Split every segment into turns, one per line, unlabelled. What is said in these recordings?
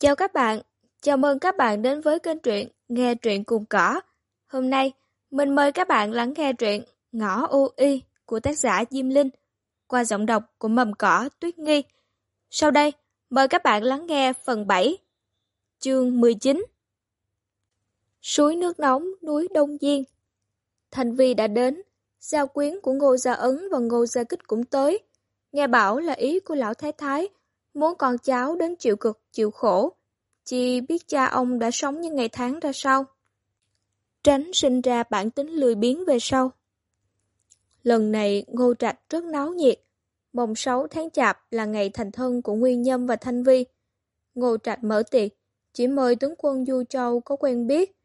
Chào các bạn, chào mừng các bạn đến với kênh truyện Nghe truyện cùng cỏ. Hôm nay, mình mời các bạn lắng nghe truyện Ngõ U Y của tác giả Diêm Linh qua giọng đọc của mầm cỏ Tuyết Nghi. Sau đây, mời các bạn lắng nghe phần 7, chương 19. Suối nước nóng núi Đông Diên Thành Vi đã đến, giao quyến của Ngô Gia Ấn và Ngô Gia Kích cũng tới. Nghe bảo là ý của lão thái thái, muốn con cháu đến chịu cực, chịu khổ. chi biết cha ông đã sống những ngày tháng ra sao. Tránh sinh ra bản tính lười biếng về sau. Lần này Ngô Trạch rất náo nhiệt. Mồng 6 tháng chạp là ngày thành thân của Nguyên Nhâm và Thanh Vi. Ngô Trạch mở tiệc, chỉ mời tướng quân Du Châu có quen biết.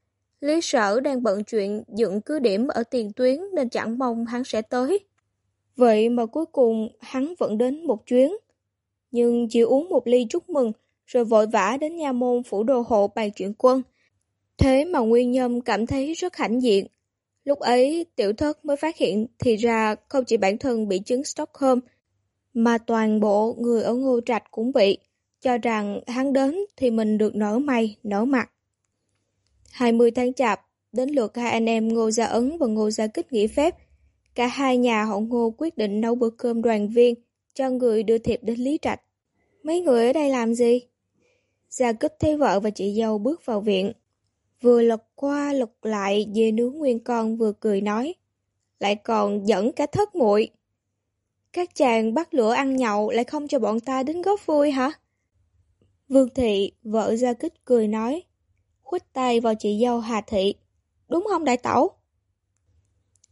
Lý Sở đang bận chuyện dựng cứ điểm ở tiền tuyến nên chẳng mong hắn sẽ tới. Vậy mà cuối cùng hắn vẫn đến một chuyến. Nhưng chỉ uống một ly chúc mừng, rồi vội vã đến nha môn phủ đồ hộ bàn chuyện quân. Thế mà Nguyên Nhâm cảm thấy rất hãnh diện. Lúc ấy, tiểu thất mới phát hiện thì ra không chỉ bản thân bị chứng Stockholm, mà toàn bộ người ở Ngô Trạch cũng bị, cho rằng hắn đến thì mình được nở mày, nở mặt. 20 tháng chạp, đến lượt hai anh em Ngô Gia Ấn và Ngô Gia Kích nghỉ phép, Cả hai nhà họ Ngô quyết định nấu bữa cơm đoàn viên, cho người đưa thiệp đến Lý Trạch. Mấy người ở đây làm gì? Gia Kích thấy vợ và chị dâu bước vào viện. Vừa lật qua lật lại dê nướng nguyên con vừa cười nói. Lại còn dẫn cả thất muội Các chàng bắt lửa ăn nhậu lại không cho bọn ta đến góp vui hả? Vương Thị, vợ Gia Kích cười nói. khuất tay vào chị dâu Hà Thị. Đúng không đại tẩu?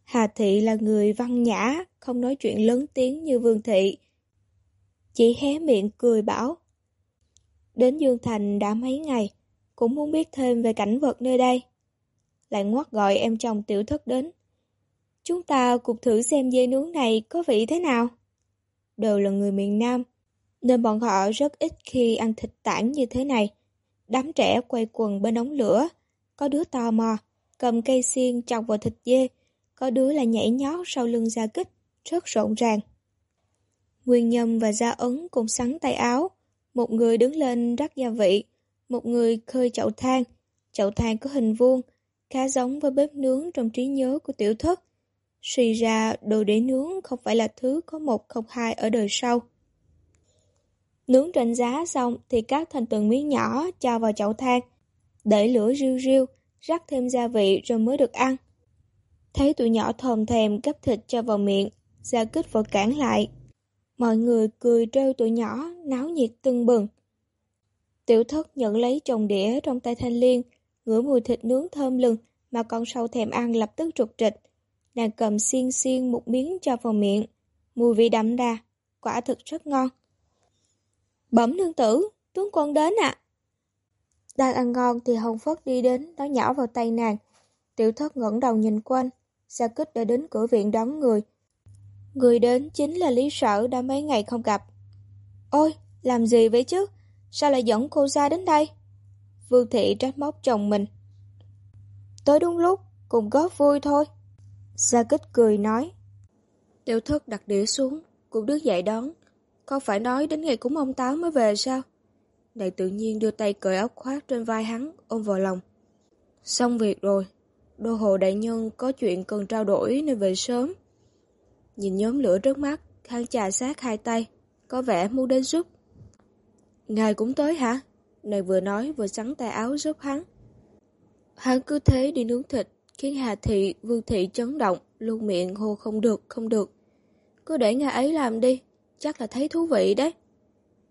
Hà Thị là người văn nhã, không nói chuyện lớn tiếng như Vương Thị. Chỉ hé miệng cười bảo. Đến Dương Thành đã mấy ngày, cũng muốn biết thêm về cảnh vật nơi đây. Lại ngoắt gọi em chồng tiểu thất đến. Chúng ta cùng thử xem dê nướng này có vị thế nào. Đều là người miền Nam, nên bọn họ rất ít khi ăn thịt tảng như thế này. Đám trẻ quay quần bên ống lửa, có đứa tò mò, cầm cây xiên chọc vào thịt dê, có đứa là nhảy nhót sau lưng Gia Kích, rất rộn ràng. Nguyên Nhâm và Gia Ấn cùng sắn tay áo, một người đứng lên rắc gia vị, một người khơi chậu than. Chậu than có hình vuông, khá giống với bếp nướng trong trí nhớ của tiểu thất. Suy ra đồ để nướng không phải là thứ có một không hai ở đời sau. Nướng trên giá xong thì cắt thành từng miếng nhỏ cho vào chậu than, để lửa riu riu, rắc thêm gia vị rồi mới được ăn. Thấy tụi nhỏ thòm thèm gấp thịt cho vào miệng, Gia Kích vội cản lại. Mọi người cười trêu tụi nhỏ, náo nhiệt tưng bừng. Tiểu thất nhận lấy chồng đĩa trong tay thanh liên, ngửi mùi thịt nướng thơm lừng mà con sâu thèm ăn lập tức trục trịch. Nàng cầm xiên xiên một miếng cho vào miệng, mùi vị đậm đà, quả thực rất ngon. Bẩm nương tử, tướng quân đến ạ. Đang ăn ngon thì Hồng Phất đi đến, nói nhỏ vào tay nàng. Tiểu thất ngẩng đầu nhìn quanh, xa Kích đã đến cửa viện đón người. Người đến chính là Lý Sở đã mấy ngày không gặp. Ôi, làm gì vậy chứ? Sao lại dẫn cô ra đến đây? Vương Thị trách móc chồng mình. Tới đúng lúc, cùng góp vui thôi. Gia Kích cười nói. Tiểu thất đặt đĩa xuống, cũng đứng dậy đón. Con phải nói đến ngày cúng ông Táo mới về sao? Này tự nhiên đưa tay cởi áo khoác trên vai hắn, ôm vào lòng. Xong việc rồi, Đô hộ đại nhân có chuyện cần trao đổi nên về sớm. Nhìn nhóm lửa trước mắt, hắn trà sát hai tay, có vẻ muốn đến giúp. Ngài cũng tới hả? Này vừa nói vừa sắn tay áo giúp hắn. Hắn cứ thế đi nướng thịt, khiến Hà Thị, Vương Thị chấn động, luôn miệng hô không được, không được. Cứ để ngài ấy làm đi, chắc là thấy thú vị đấy.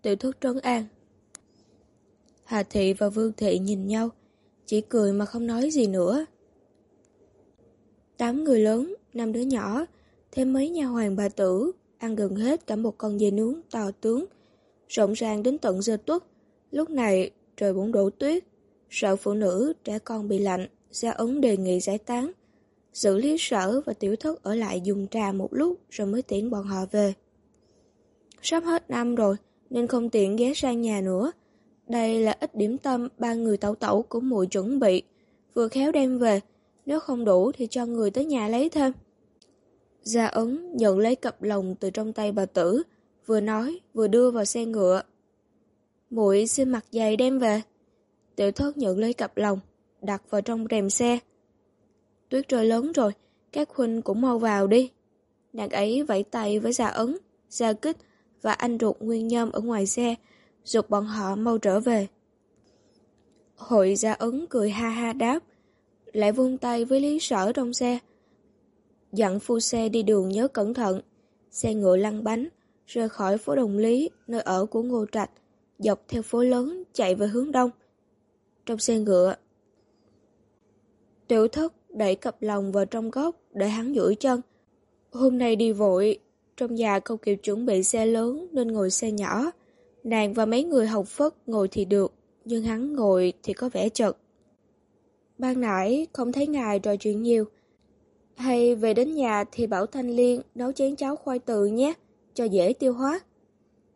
Tiểu thuốc trấn an. Hà Thị và Vương Thị nhìn nhau, chỉ cười mà không nói gì nữa. Tám người lớn, năm đứa nhỏ, thêm mấy nhà hoàng bà tử, ăn gần hết cả một con dê nướng to tướng, rộng ràng đến tận giờ tuất. Lúc này, trời bỗng đổ tuyết, sợ phụ nữ, trẻ con bị lạnh, Gia Ấn đề nghị giải tán. Xử lý sở và tiểu thất ở lại dùng trà một lúc rồi mới tiễn bọn họ về. Sắp hết năm rồi, nên không tiện ghé sang nhà nữa. Đây là ít điểm tâm ba người tẩu tẩu của mùi chuẩn bị, vừa khéo đem về, nếu không đủ thì cho người tới nhà lấy thêm. Gia ấn nhận lấy cặp lồng từ trong tay bà tử, vừa nói vừa đưa vào xe ngựa. Muội xin mặc giày đem về. Tiểu thất nhận lấy cặp lồng, đặt vào trong rèm xe. Tuyết rơi lớn rồi, các huynh cũng mau vào đi. Nàng ấy vẫy tay với Gia Ấn, Gia Kích và anh ruột Nguyên Nhâm ở ngoài xe, dục bọn họ mau trở về. Hội Gia Ấn cười ha ha đáp, lại vung tay với Lý Sở trong xe. Dặn phu xe đi đường nhớ cẩn thận, xe ngựa lăn bánh, rời khỏi phố Đồng Lý, nơi ở của Ngô Trạch, dọc theo phố lớn chạy về hướng đông. Trong xe ngựa, tiểu thất đẩy cặp lòng vào trong góc để hắn duỗi chân. Hôm nay đi vội, trong nhà không kịp chuẩn bị xe lớn nên ngồi xe nhỏ. Nàng và mấy người học phất ngồi thì được, nhưng hắn ngồi thì có vẻ chật. Ban nãy không thấy ngài trò chuyện nhiều. Hay về đến nhà thì bảo Thanh Liên nấu chén cháo khoai từ nhé, cho dễ tiêu hóa.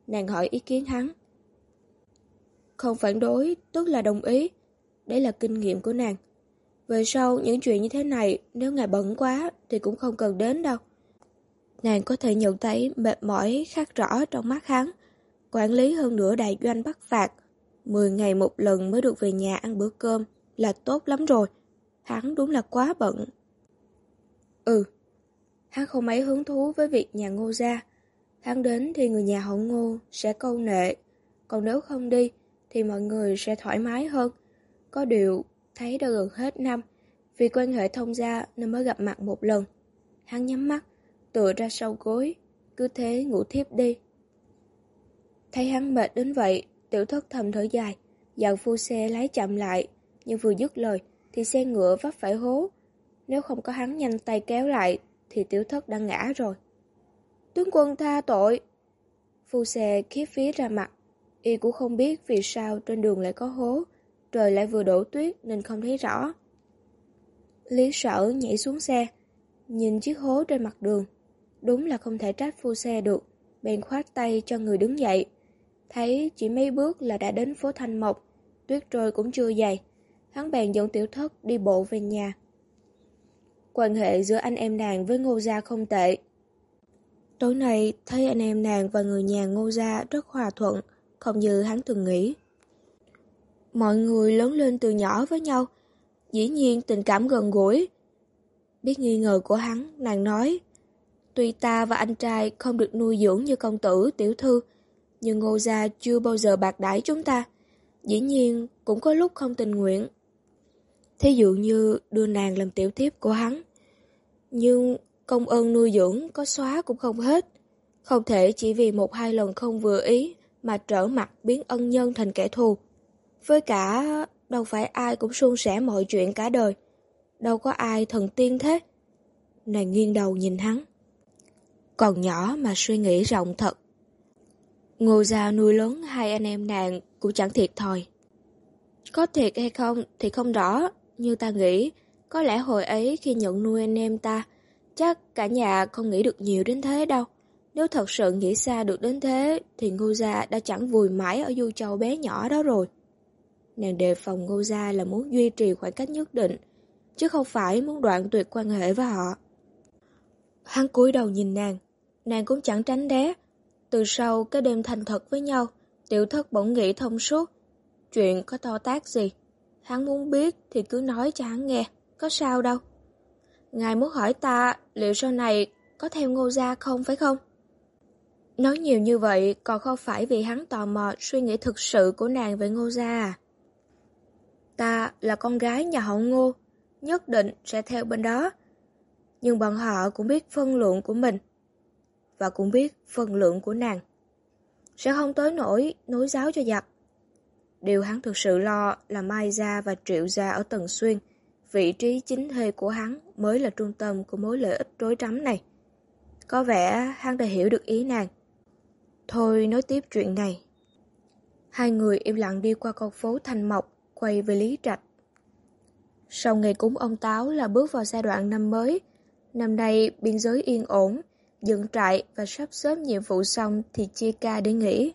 Nàng hỏi ý kiến hắn. Không phản đối, tức là đồng ý. Đấy là kinh nghiệm của nàng. Về sau, những chuyện như thế này, nếu ngài bận quá thì cũng không cần đến đâu. Nàng có thể nhận thấy mệt mỏi khắc rõ trong mắt hắn. Quản lý hơn nửa đại doanh bắt phạt. 10 ngày một lần mới được về nhà ăn bữa cơm là tốt lắm rồi. Hắn đúng là quá bận. Ừ, hắn không mấy hứng thú với việc nhà ngô gia. Hắn đến thì người nhà họ ngô sẽ câu nệ. Còn nếu không đi thì mọi người sẽ thoải mái hơn. Có điều, thấy đã gần hết năm, vì quan hệ thông gia nên mới gặp mặt một lần. Hắn nhắm mắt, tựa ra sau gối, cứ thế ngủ thiếp đi. Thấy hắn mệt đến vậy, tiểu thất thầm thở dài, dặn phu xe lái chậm lại, nhưng vừa dứt lời thì xe ngựa vấp phải hố. Nếu không có hắn nhanh tay kéo lại thì tiểu thất đã ngã rồi. Tướng quân tha tội. Phu xe khiếp phí ra mặt, y cũng không biết vì sao trên đường lại có hố, trời lại vừa đổ tuyết nên không thấy rõ. Lý sở nhảy xuống xe, nhìn chiếc hố trên mặt đường. Đúng là không thể trách phu xe được, bèn khoát tay cho người đứng dậy. Thấy chỉ mấy bước là đã đến phố Thanh Mộc, tuyết rơi cũng chưa dày. Hắn bèn dẫn tiểu thất đi bộ về nhà. Quan hệ giữa anh em nàng với Ngô Gia không tệ. Tối nay thấy anh em nàng và người nhà Ngô Gia rất hòa thuận, không như hắn từng nghĩ. Mọi người lớn lên từ nhỏ với nhau, dĩ nhiên tình cảm gần gũi. Biết nghi ngờ của hắn, nàng nói, tuy ta và anh trai không được nuôi dưỡng như công tử, tiểu thư, nhưng Ngô Gia chưa bao giờ bạc đãi chúng ta. Dĩ nhiên, cũng có lúc không tình nguyện. Thí dụ như đưa nàng làm tiểu thiếp của hắn. Nhưng công ơn nuôi dưỡng có xóa cũng không hết. Không thể chỉ vì một hai lần không vừa ý mà trở mặt biến ân nhân thành kẻ thù. Với cả, đâu phải ai cũng suôn sẻ mọi chuyện cả đời. Đâu có ai thần tiên thế. Nàng nghiêng đầu nhìn hắn. Còn nhỏ mà suy nghĩ rộng thật. Ngô gia nuôi lớn hai anh em nàng cũng chẳng thiệt thòi. Có thiệt hay không thì không rõ, như ta nghĩ, có lẽ hồi ấy khi nhận nuôi anh em ta, chắc cả nhà không nghĩ được nhiều đến thế đâu. Nếu thật sự nghĩ xa được đến thế, thì Ngô Gia đã chẳng vùi mãi ở Du Châu bé nhỏ đó rồi. Nàng đề phòng Ngô Gia là muốn duy trì khoảng cách nhất định, chứ không phải muốn đoạn tuyệt quan hệ với họ. Hắn cúi đầu nhìn nàng, nàng cũng chẳng tránh né. Từ sau cái đêm thành thật với nhau, tiểu thất bỗng nghĩ thông suốt. Chuyện có to tác gì? Hắn muốn biết thì cứ nói cho hắn nghe, có sao đâu. Ngài muốn hỏi ta liệu sau này có theo ngô gia không phải không? Nói nhiều như vậy còn không phải vì hắn tò mò suy nghĩ thực sự của nàng về ngô gia à? Ta là con gái nhà họ ngô, nhất định sẽ theo bên đó. Nhưng bọn họ cũng biết phân lượng của mình, và cũng biết phân lượng của nàng. Sẽ không tới nổi nối giáo cho giặc. Điều hắn thực sự lo là Mai Gia và Triệu Gia ở Tần Xuyên, vị trí chính thê của hắn mới là trung tâm của mối lợi ích rối rắm này. Có vẻ hắn đã hiểu được ý nàng. Thôi nói tiếp chuyện này. Hai người im lặng đi qua con phố Thanh Mộc, quay về Lý Trạch. Sau ngày cúng ông Táo là bước vào giai đoạn năm mới. Năm nay biên giới yên ổn, dựng trại và sắp xếp nhiệm vụ xong thì chia ca để nghỉ.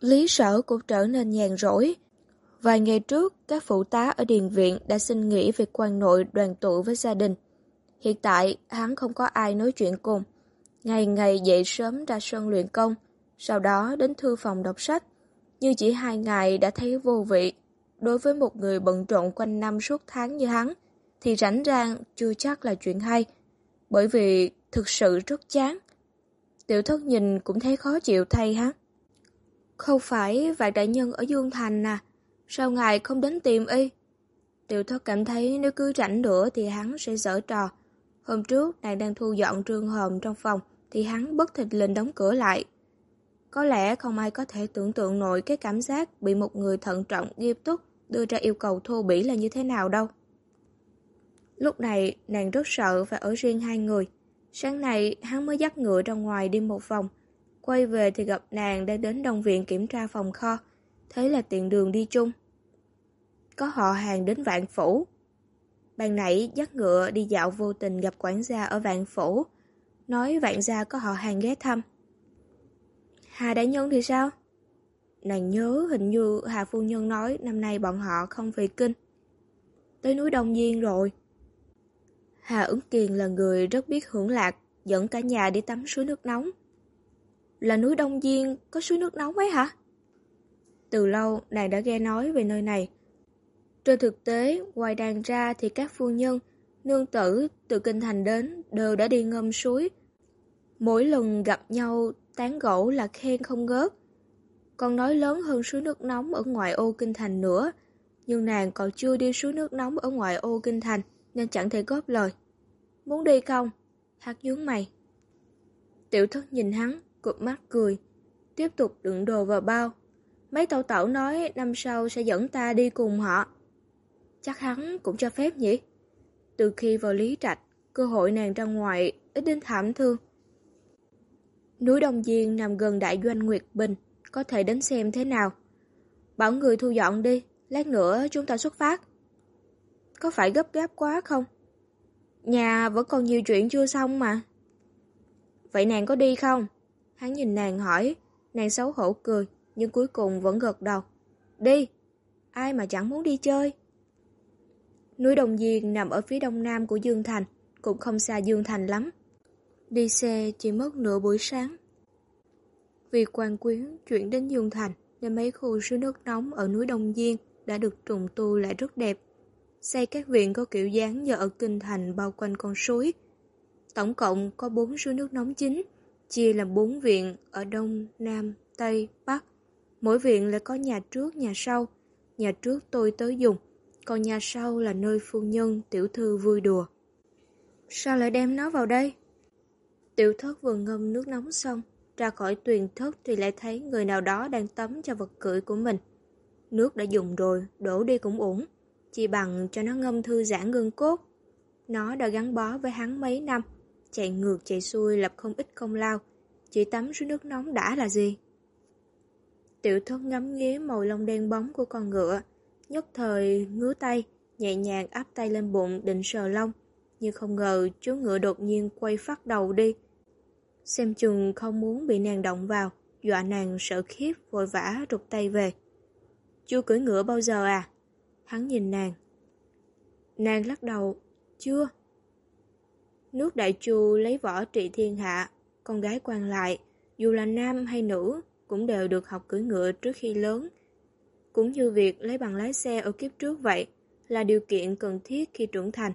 Lý sở cũng trở nên nhàn rỗi. Vài ngày trước, các phụ tá ở Điền Viện đã xin nghỉ việc quan nội đoàn tụ với gia đình. Hiện tại, hắn không có ai nói chuyện cùng. Ngày ngày dậy sớm ra sân luyện công, sau đó đến thư phòng đọc sách. như chỉ hai ngày đã thấy vô vị. Đối với một người bận rộn quanh năm suốt tháng như hắn, thì rảnh rang chưa chắc là chuyện hay, bởi vì thực sự rất chán. Tiểu thất nhìn cũng thấy khó chịu thay hắn. Không phải vạn đại nhân ở Dương Thành à, sao ngài không đến tìm y? Tiểu thất cảm thấy nếu cứ rảnh nữa thì hắn sẽ dở trò. Hôm trước nàng đang thu dọn trương hòm trong phòng thì hắn bất thịt lên đóng cửa lại. Có lẽ không ai có thể tưởng tượng nổi cái cảm giác bị một người thận trọng nghiêm túc đưa ra yêu cầu thô bỉ là như thế nào đâu. Lúc này nàng rất sợ và ở riêng hai người. Sáng nay hắn mới dắt ngựa ra ngoài đi một vòng. Quay về thì gặp nàng đang đến đồng viện kiểm tra phòng kho. Thế là tiện đường đi chung. Có họ hàng đến vạn phủ. Ban nãy dắt ngựa đi dạo vô tình gặp quản gia ở vạn phủ. Nói vạn gia có họ hàng ghé thăm. Hà đại nhân thì sao? Nàng nhớ hình như Hà phu nhân nói năm nay bọn họ không về kinh. Tới núi Đông Diên rồi. Hà ứng kiền là người rất biết hưởng lạc, dẫn cả nhà đi tắm suối nước nóng. Là núi Đông Diên có suối nước nóng ấy hả? Từ lâu nàng đã nghe nói về nơi này. Trên thực tế, ngoài đàn ra thì các phu nhân, nương tử từ kinh thành đến đều đã đi ngâm suối. Mỗi lần gặp nhau tán gẫu là khen không ngớt. Còn nói lớn hơn suối nước nóng ở ngoại ô kinh thành nữa, nhưng nàng còn chưa đi suối nước nóng ở ngoại ô kinh thành nên chẳng thể góp lời. Muốn đi không? Hát nhướng mày. Tiểu thất nhìn hắn, cụp mắt cười, tiếp tục đựng đồ vào bao. Mấy tẩu tẩu nói năm sau sẽ dẫn ta đi cùng họ. Chắc hắn cũng cho phép nhỉ? Từ khi vào Lý Trạch, cơ hội nàng ra ngoài ít đến thảm thương. Núi Đông Diên nằm gần đại doanh Nguyệt Bình, có thể đến xem thế nào. Bảo người thu dọn đi, lát nữa chúng ta xuất phát. Có phải gấp gáp quá không? Nhà vẫn còn nhiều chuyện chưa xong mà. Vậy nàng có đi không? Hắn nhìn nàng hỏi, nàng xấu hổ cười, nhưng cuối cùng vẫn gật đầu. Đi! Ai mà chẳng muốn đi chơi? Núi Đồng Diên nằm ở phía đông nam của Dương Thành, cũng không xa Dương Thành lắm. Đi xe chỉ mất nửa buổi sáng. Vì quan quyến chuyển đến Dương Thành nên mấy khu suối nước nóng ở núi Đông Diên đã được trùng tu lại rất đẹp. Xây các viện có kiểu dáng như ở Kinh Thành bao quanh con suối. Tổng cộng có 4 suối nước nóng chính, chia làm bốn viện ở Đông, Nam, Tây, Bắc. Mỗi viện lại có nhà trước, nhà sau. Nhà trước tôi tới dùng, còn nhà sau là nơi phu nhân, tiểu thư vui đùa. Sao lại đem nó vào đây? Tiểu thất vừa ngâm nước nóng xong, ra khỏi tuyền thất thì lại thấy người nào đó đang tắm cho vật cưỡi của mình. Nước đã dùng rồi, đổ đi cũng ổn, chỉ bằng cho nó ngâm thư giãn gân cốt. Nó đã gắn bó với hắn mấy năm, chạy ngược chạy xuôi lập không ít công lao, chỉ tắm dưới nước nóng đã là gì? Tiểu thất ngắm nghía màu lông đen bóng của con ngựa, nhất thời ngứa tay, nhẹ nhàng áp tay lên bụng định sờ lông, nhưng không ngờ chú ngựa đột nhiên quay phát đầu đi. Xem chừng không muốn bị nàng động vào, dọa nàng sợ khiếp vội vã rụt tay về. Chưa cưỡi ngựa bao giờ à? Hắn nhìn nàng. Nàng lắc đầu, chưa. Nước đại chu lấy võ trị thiên hạ, con gái quan lại, dù là nam hay nữ, cũng đều được học cưỡi ngựa trước khi lớn. Cũng như việc lấy bằng lái xe ở kiếp trước vậy, là điều kiện cần thiết khi trưởng thành.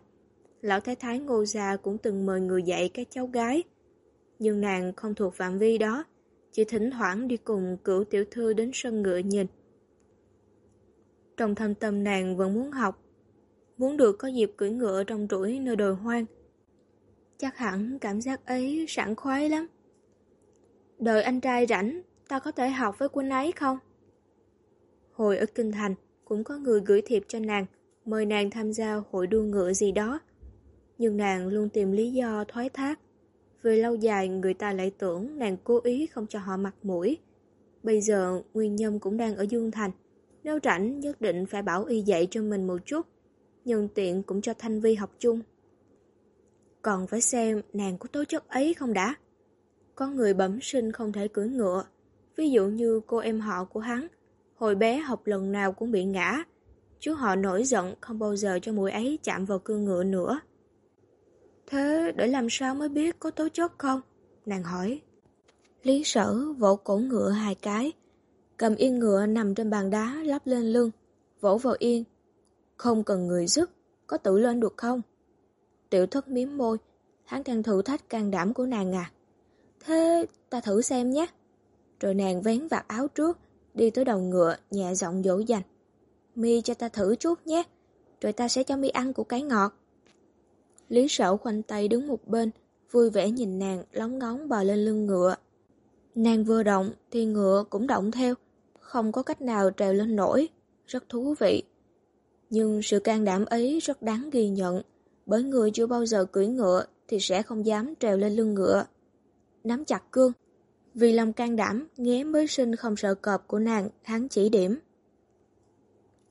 Lão Thái Thái Ngô Gia cũng từng mời người dạy các cháu gái. Nhưng nàng không thuộc phạm vi đó, chỉ thỉnh thoảng đi cùng cửu tiểu thư đến sân ngựa nhìn. Trong thâm tâm nàng vẫn muốn học, muốn được có dịp cưỡi ngựa trong rủi nơi đồi hoang. Chắc hẳn cảm giác ấy sảng khoái lắm. Đợi anh trai rảnh, ta có thể học với quân ấy không? Hồi ở Kinh Thành, cũng có người gửi thiệp cho nàng, mời nàng tham gia hội đua ngựa gì đó. Nhưng nàng luôn tìm lý do thoái thác. Về lâu dài người ta lại tưởng nàng cố ý không cho họ mặt mũi. Bây giờ Nguyên Nhâm cũng đang ở Dương Thành. Nếu rảnh nhất định phải bảo y dạy cho mình một chút. Nhân tiện cũng cho Thanh Vi học chung. Còn phải xem nàng có tố chất ấy không đã. Có người bẩm sinh không thể cưỡi ngựa. Ví dụ như cô em họ của hắn. Hồi bé học lần nào cũng bị ngã. Chú họ nổi giận không bao giờ cho mũi ấy chạm vào cương ngựa nữa. Thế để làm sao mới biết có tố chất không? Nàng hỏi. Lý sở vỗ cổ ngựa hai cái. Cầm yên ngựa nằm trên bàn đá lắp lên lưng, vỗ vào yên. Không cần người giúp, có tự lên được không? Tiểu thất miếm môi, hắn đang thử thách can đảm của nàng à. Thế ta thử xem nhé. Rồi nàng vén vạt áo trước, đi tới đầu ngựa, nhẹ giọng dỗ dành. Mi cho ta thử chút nhé, rồi ta sẽ cho Mi ăn của cái ngọt. Lý sở khoanh tay đứng một bên, vui vẻ nhìn nàng lóng ngóng bò lên lưng ngựa. Nàng vừa động thì ngựa cũng động theo, không có cách nào trèo lên nổi, rất thú vị. Nhưng sự can đảm ấy rất đáng ghi nhận, bởi người chưa bao giờ cưỡi ngựa thì sẽ không dám trèo lên lưng ngựa. Nắm chặt cương, vì lòng can đảm, nghé mới sinh không sợ cọp của nàng, hắn chỉ điểm.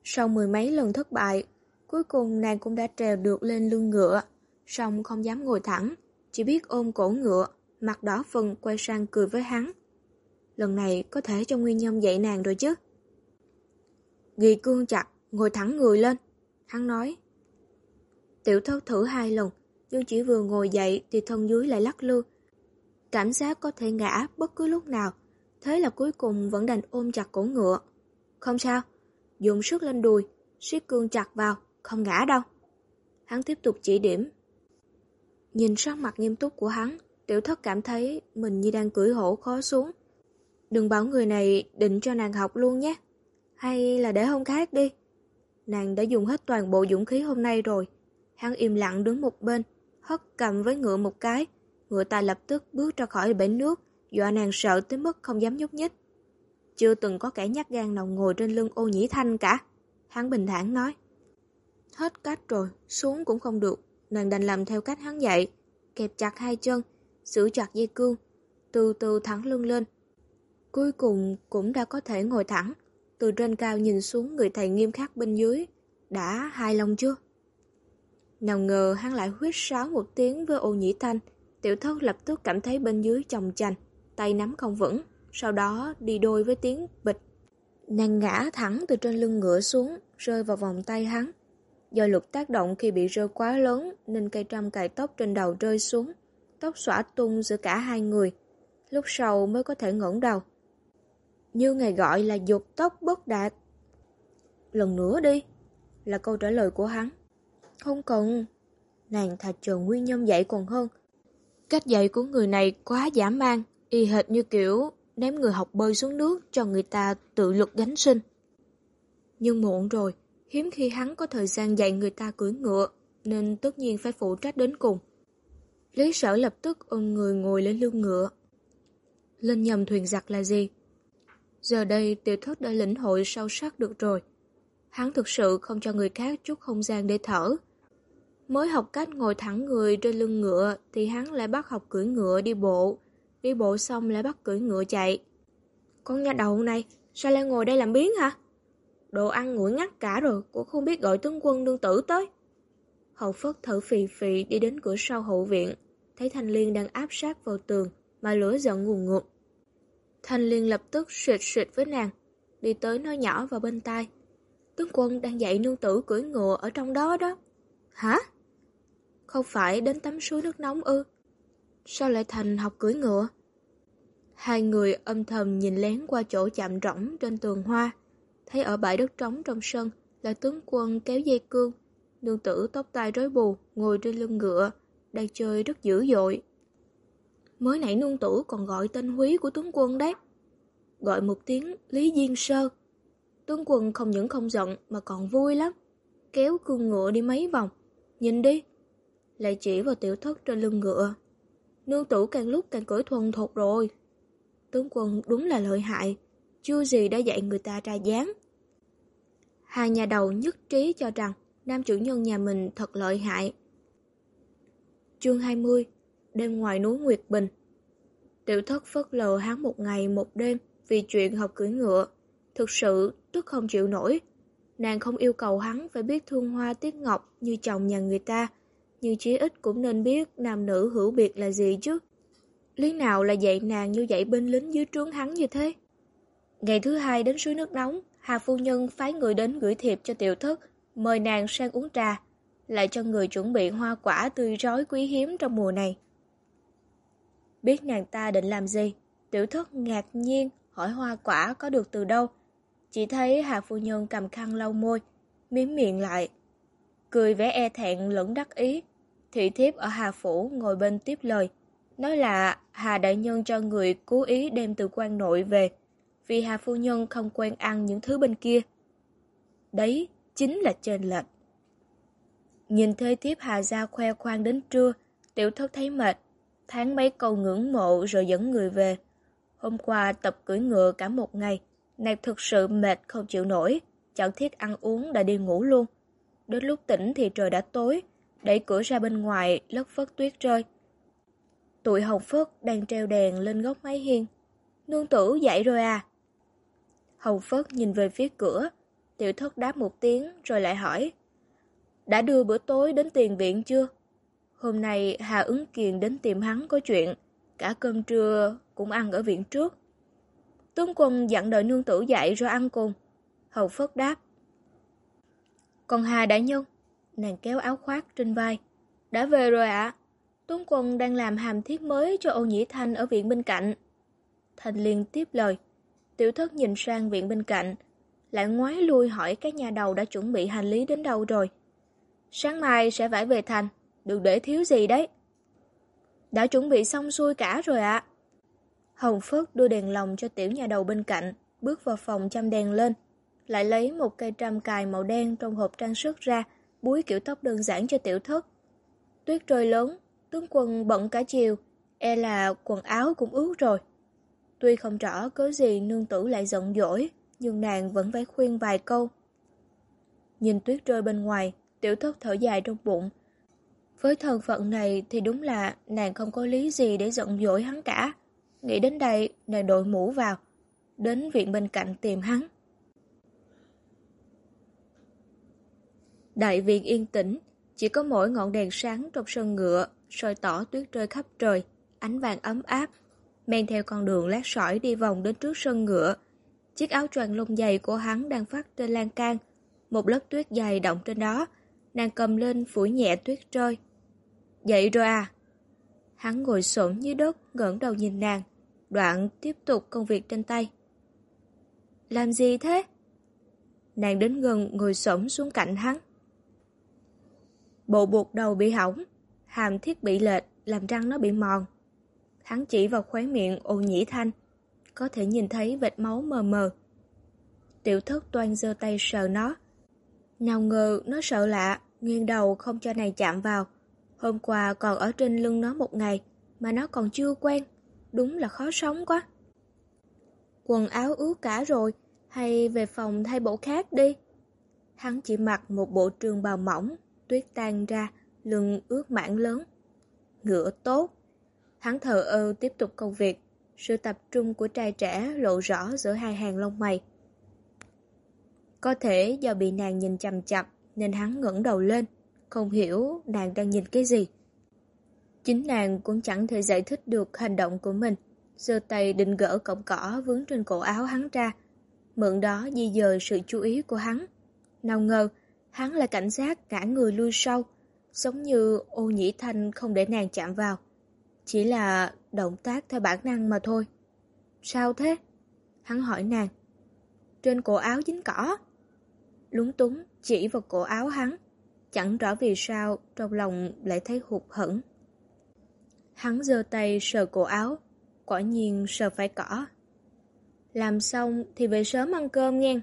Sau mười mấy lần thất bại, cuối cùng nàng cũng đã trèo được lên lưng ngựa, song không dám ngồi thẳng, chỉ biết ôm cổ ngựa, mặt đỏ phần quay sang cười với hắn. Lần này có thể cho Nguyên Nhâm dạy nàng rồi chứ. Ghi cương chặt, ngồi thẳng người lên, hắn nói. Tiểu thất thử hai lần, nhưng chỉ vừa ngồi dậy thì thân dưới lại lắc lư. Cảm giác có thể ngã bất cứ lúc nào, thế là cuối cùng vẫn đành ôm chặt cổ ngựa. Không sao, dùng sức lên đùi, siết cương chặt vào, không ngã đâu. Hắn tiếp tục chỉ điểm. Nhìn sắc mặt nghiêm túc của hắn, tiểu thất cảm thấy mình như đang cưỡi hổ khó xuống. Đừng bảo người này định cho nàng học luôn nhé. Hay là để hôm khác đi. Nàng đã dùng hết toàn bộ dũng khí hôm nay rồi. Hắn im lặng đứng một bên, hất cầm với ngựa một cái. Ngựa ta lập tức bước ra khỏi bể nước, dọa nàng sợ tới mức không dám nhúc nhích. Chưa từng có kẻ nhát gan nào ngồi trên lưng ô nhĩ thanh cả. Hắn bình thản nói. Hết cách rồi, xuống cũng không được. Nàng đành làm theo cách hắn dạy. Kẹp chặt hai chân, giữ chặt dây cương, từ từ thẳng lưng lên. Cuối cùng cũng đã có thể ngồi thẳng, từ trên cao nhìn xuống người thầy nghiêm khắc bên dưới. Đã hài lòng chưa? Nào ngờ hắn lại huyết sáo một tiếng với ô nhĩ thanh. Tiểu thất lập tức cảm thấy bên dưới chồng chành, tay nắm không vững, sau đó đi đôi với tiếng bịch. Nàng ngã thẳng từ trên lưng ngựa xuống, rơi vào vòng tay hắn. Do lực tác động khi bị rơi quá lớn nên cây trăm cài tóc trên đầu rơi xuống, tóc xõa tung giữa cả hai người. Lúc sau mới có thể ngẩng đầu. Như ngày gọi là dục tóc bất đạt. Lần nữa đi, là câu trả lời của hắn. Không cần, nàng thà chờ nguyên nhân dạy còn hơn. Cách dạy của người này quá giả mang, y hệt như kiểu ném người học bơi xuống nước cho người ta tự lực gánh sinh. Nhưng muộn rồi, hiếm khi hắn có thời gian dạy người ta cưỡi ngựa, nên tất nhiên phải phụ trách đến cùng. Lý sở lập tức ôm người ngồi lên lưng ngựa. Lên nhầm thuyền giặc là gì? Giờ đây tiểu thất đã lĩnh hội sâu sắc được rồi. Hắn thực sự không cho người khác chút không gian để thở. Mới học cách ngồi thẳng người trên lưng ngựa thì hắn lại bắt học cưỡi ngựa đi bộ. Đi bộ xong lại bắt cưỡi ngựa chạy. Con nhà đầu này, sao lại ngồi đây làm biến hả? Đồ ăn nguội ngắt cả rồi, cũng không biết gọi tướng quân đương tử tới. Hậu Phất thở phì phì đi đến cửa sau hậu viện, thấy Thanh Liên đang áp sát vào tường, mà lửa giận nguồn ngụt. Thanh Liên lập tức suyệt suyệt với nàng, đi tới nói nhỏ vào bên tai. Tướng quân đang dạy nương tử cưỡi ngựa ở trong đó đó. Hả? Không phải đến tắm suối nước nóng ư? Sao lại thành học cưỡi ngựa? Hai người âm thầm nhìn lén qua chỗ chạm rỗng trên tường hoa, thấy ở bãi đất trống trong sân là tướng quân kéo dây cương, nương tử tóc tai rối bù ngồi trên lưng ngựa, đang chơi rất dữ dội. Mới nãy nương tử còn gọi tên húy của tướng quân đấy. Gọi một tiếng Lý Diên Sơ. Tướng quân không những không giận mà còn vui lắm. Kéo cương ngựa đi mấy vòng. Nhìn đi. Lại chỉ vào tiểu thất trên lưng ngựa. Nương tử càng lúc càng cưỡi thuần thục rồi. Tướng quân đúng là lợi hại. Chưa gì đã dạy người ta ra dáng. Hai nhà đầu nhất trí cho rằng nam chủ nhân nhà mình thật lợi hại. Chương 20 Đêm ngoài núi Nguyệt Bình Tiểu thất phất lờ hắn một ngày một đêm vì chuyện học cưỡi ngựa. Thực sự tức không chịu nổi. Nàng không yêu cầu hắn phải biết thương hoa tiết ngọc như chồng nhà người ta, nhưng chí ít cũng nên biết nam nữ hữu biệt là gì chứ. Lý nào là dạy nàng như dạy binh lính dưới trướng hắn như thế? Ngày thứ hai đến suối nước nóng, Hà Phu Nhân phái người đến gửi thiệp cho tiểu thất, mời nàng sang uống trà, lại cho người chuẩn bị hoa quả tươi rói quý hiếm trong mùa này. Biết nàng ta định làm gì, tiểu thất ngạc nhiên hỏi hoa quả có được từ đâu. Chỉ thấy Hà Phu Nhân cầm khăn lau môi, miếm miệng lại. Cười vẻ e thẹn lẫn đắc ý. Thị thiếp ở Hà Phủ ngồi bên tiếp lời. Nói là Hà Đại Nhân cho người cố ý đem từ quan nội về, vì Hà Phu Nhân không quen ăn những thứ bên kia. Đấy chính là trên lệch. Nhìn thê thiếp Hà Gia khoe khoang đến trưa, tiểu thất thấy mệt, tháng mấy câu ngưỡng mộ rồi dẫn người về. Hôm qua tập cưỡi ngựa cả một ngày, nay thực sự mệt không chịu nổi, chẳng thiết ăn uống đã đi ngủ luôn. Đến lúc tỉnh thì trời đã tối, đẩy cửa ra bên ngoài, lất phất tuyết rơi. Tụi Hồng Phất đang treo đèn lên góc mái hiên. Nương tử dậy rồi à? Hồng Phất nhìn về phía cửa, tiểu thất đáp một tiếng rồi lại hỏi. Đã đưa bữa tối đến tiền viện chưa? Hôm nay Hà ứng kiền đến tìm hắn có chuyện, cả cơm trưa cũng ăn ở viện trước. Tướng quân dặn đợi nương tử dậy rồi ăn cùng. Hồng Phất đáp. Còn Hà đại nhân, nàng kéo áo khoác trên vai. Đã về rồi ạ. À? Tướng quân đang làm hàm thiết mới cho âu nhĩ thanh ở viện bên cạnh. Thành liền tiếp lời. Tiểu thất nhìn sang viện bên cạnh, lại ngoái lui hỏi các nhà đầu đã chuẩn bị hành lý đến đâu rồi. Sáng mai sẽ phải về thành, đừng để thiếu gì đấy. Đã chuẩn bị xong xuôi cả rồi ạ. À. Hồng Phất đưa đèn lồng cho tiểu nhà đầu bên cạnh, bước vào phòng chăm đèn lên, lại lấy một cây trăm cài màu đen trong hộp trang sức ra, búi kiểu tóc đơn giản cho tiểu thất. Tuyết rơi lớn, tướng quân bận cả chiều, e là quần áo cũng ướt rồi. Tuy không rõ có gì nương tử lại giận dỗi, nhưng nàng vẫn phải khuyên vài câu. Nhìn tuyết rơi bên ngoài, tiểu thất thở dài trong bụng. Với thân phận này thì đúng là nàng không có lý gì để giận dỗi hắn cả. Nghĩ đến đây, nàng đội mũ vào, đến viện bên cạnh tìm hắn. Đại viện yên tĩnh, chỉ có mỗi ngọn đèn sáng trong sân ngựa, soi tỏ tuyết rơi khắp trời, ánh vàng ấm áp. Men theo con đường lát sỏi đi vòng đến trước sân ngựa. Chiếc áo choàng lông dày của hắn đang phát trên lan can. Một lớp tuyết dày động trên đó, nàng cầm lên phủi nhẹ tuyết rơi. Dậy rồi à? Hắn ngồi xổm dưới đất, ngẩng đầu nhìn nàng, đoạn tiếp tục công việc trên tay. Làm gì thế? Nàng đến gần ngồi xổm xuống cạnh hắn. Bộ buộc đầu bị hỏng, hàm thiết bị lệch, làm răng nó bị mòn. Hắn chỉ vào khóe miệng ô nhĩ thanh, có thể nhìn thấy vệt máu mờ mờ. Tiểu thất toan giơ tay sờ nó. Nào ngờ nó sợ lạ, nghiêng đầu không cho này chạm vào. Hôm qua còn ở trên lưng nó một ngày, mà nó còn chưa quen. Đúng là khó sống quá. Quần áo ướt cả rồi, hay về phòng thay bộ khác đi. Hắn chỉ mặc một bộ trường bào mỏng, tuyết tan ra, lưng ướt mảng lớn. Ngựa tốt. Hắn thờ ơ tiếp tục công việc. Sự tập trung của trai trẻ lộ rõ giữa hai hàng lông mày. Có thể do bị nàng nhìn chằm chập nên hắn ngẩng đầu lên, không hiểu nàng đang nhìn cái gì. Chính nàng cũng chẳng thể giải thích được hành động của mình. giơ tay định gỡ cọng cỏ vướng trên cổ áo hắn ra, mượn đó di dời sự chú ý của hắn. Nào ngờ, hắn là cảnh giác cả người lui sau, giống như ô nhĩ thanh không để nàng chạm vào. Chỉ là động tác theo bản năng mà thôi. Sao thế? Hắn hỏi nàng. Trên cổ áo dính cỏ. Lúng túng chỉ vào cổ áo hắn. Chẳng rõ vì sao trong lòng lại thấy hụt hẫng. Hắn giơ tay sờ cổ áo, quả nhiên sờ phải cỏ. Làm xong thì về sớm ăn cơm nghe.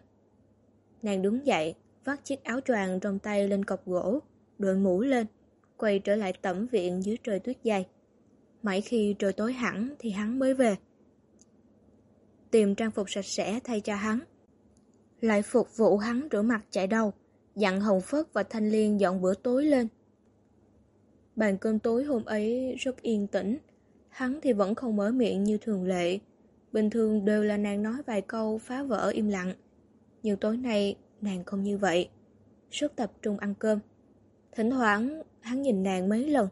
Nàng đứng dậy, vắt chiếc áo choàng trong tay lên cọc gỗ, đội mũ lên, quay trở lại tẩm viện dưới trời tuyết dày. Mãi khi trời tối hẳn thì hắn mới về. Tìm trang phục sạch sẽ thay cho hắn. Lại phục vụ hắn rửa mặt chạy đầu, dặn Hồng Phất và Thanh Liên dọn bữa tối lên. Bàn cơm tối hôm ấy rất yên tĩnh, hắn thì vẫn không mở miệng như thường lệ. Bình thường đều là nàng nói vài câu phá vỡ im lặng. Nhưng tối nay nàng không như vậy. Rất tập trung ăn cơm. Thỉnh thoảng hắn nhìn nàng mấy lần.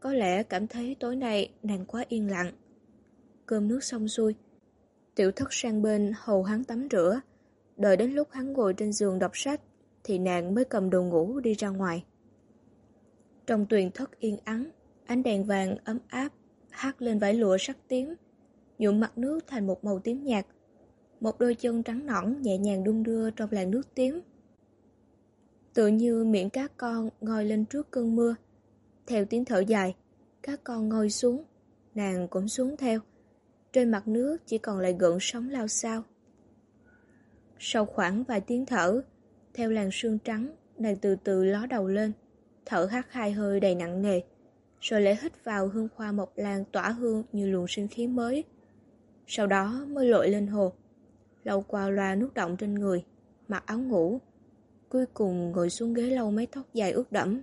Có lẽ cảm thấy tối nay nàng quá yên lặng. Cơm nước xong xuôi. Tiểu thất sang bên hầu hắn tắm rửa. Đợi đến lúc hắn ngồi trên giường đọc sách thì nàng mới cầm đồ ngủ đi ra ngoài. Trong tuyền thất yên ắng, ánh đèn vàng ấm áp hắt lên vải lụa sắc tím, nhuộm mặt nước thành một màu tím nhạt, một đôi chân trắng nõn nhẹ nhàng đung đưa trong làn nước tím. Tự như miệng các con ngồi lên trước cơn mưa. Theo tiếng thở dài, các con ngồi xuống, nàng cũng xuống theo. Trên mặt nước chỉ còn lại gợn sóng lao sao. Sau khoảng vài tiếng thở, theo làn sương trắng, nàng từ từ ló đầu lên, thở hắt hai hơi đầy nặng nề, rồi lại hít vào hương hoa mộc lan tỏa hương như luồng sinh khí mới. Sau đó mới lội lên hồ, lâu qua loa nước động trên người, mặc áo ngủ, cuối cùng ngồi xuống ghế lâu mái tóc dài ướt đẫm.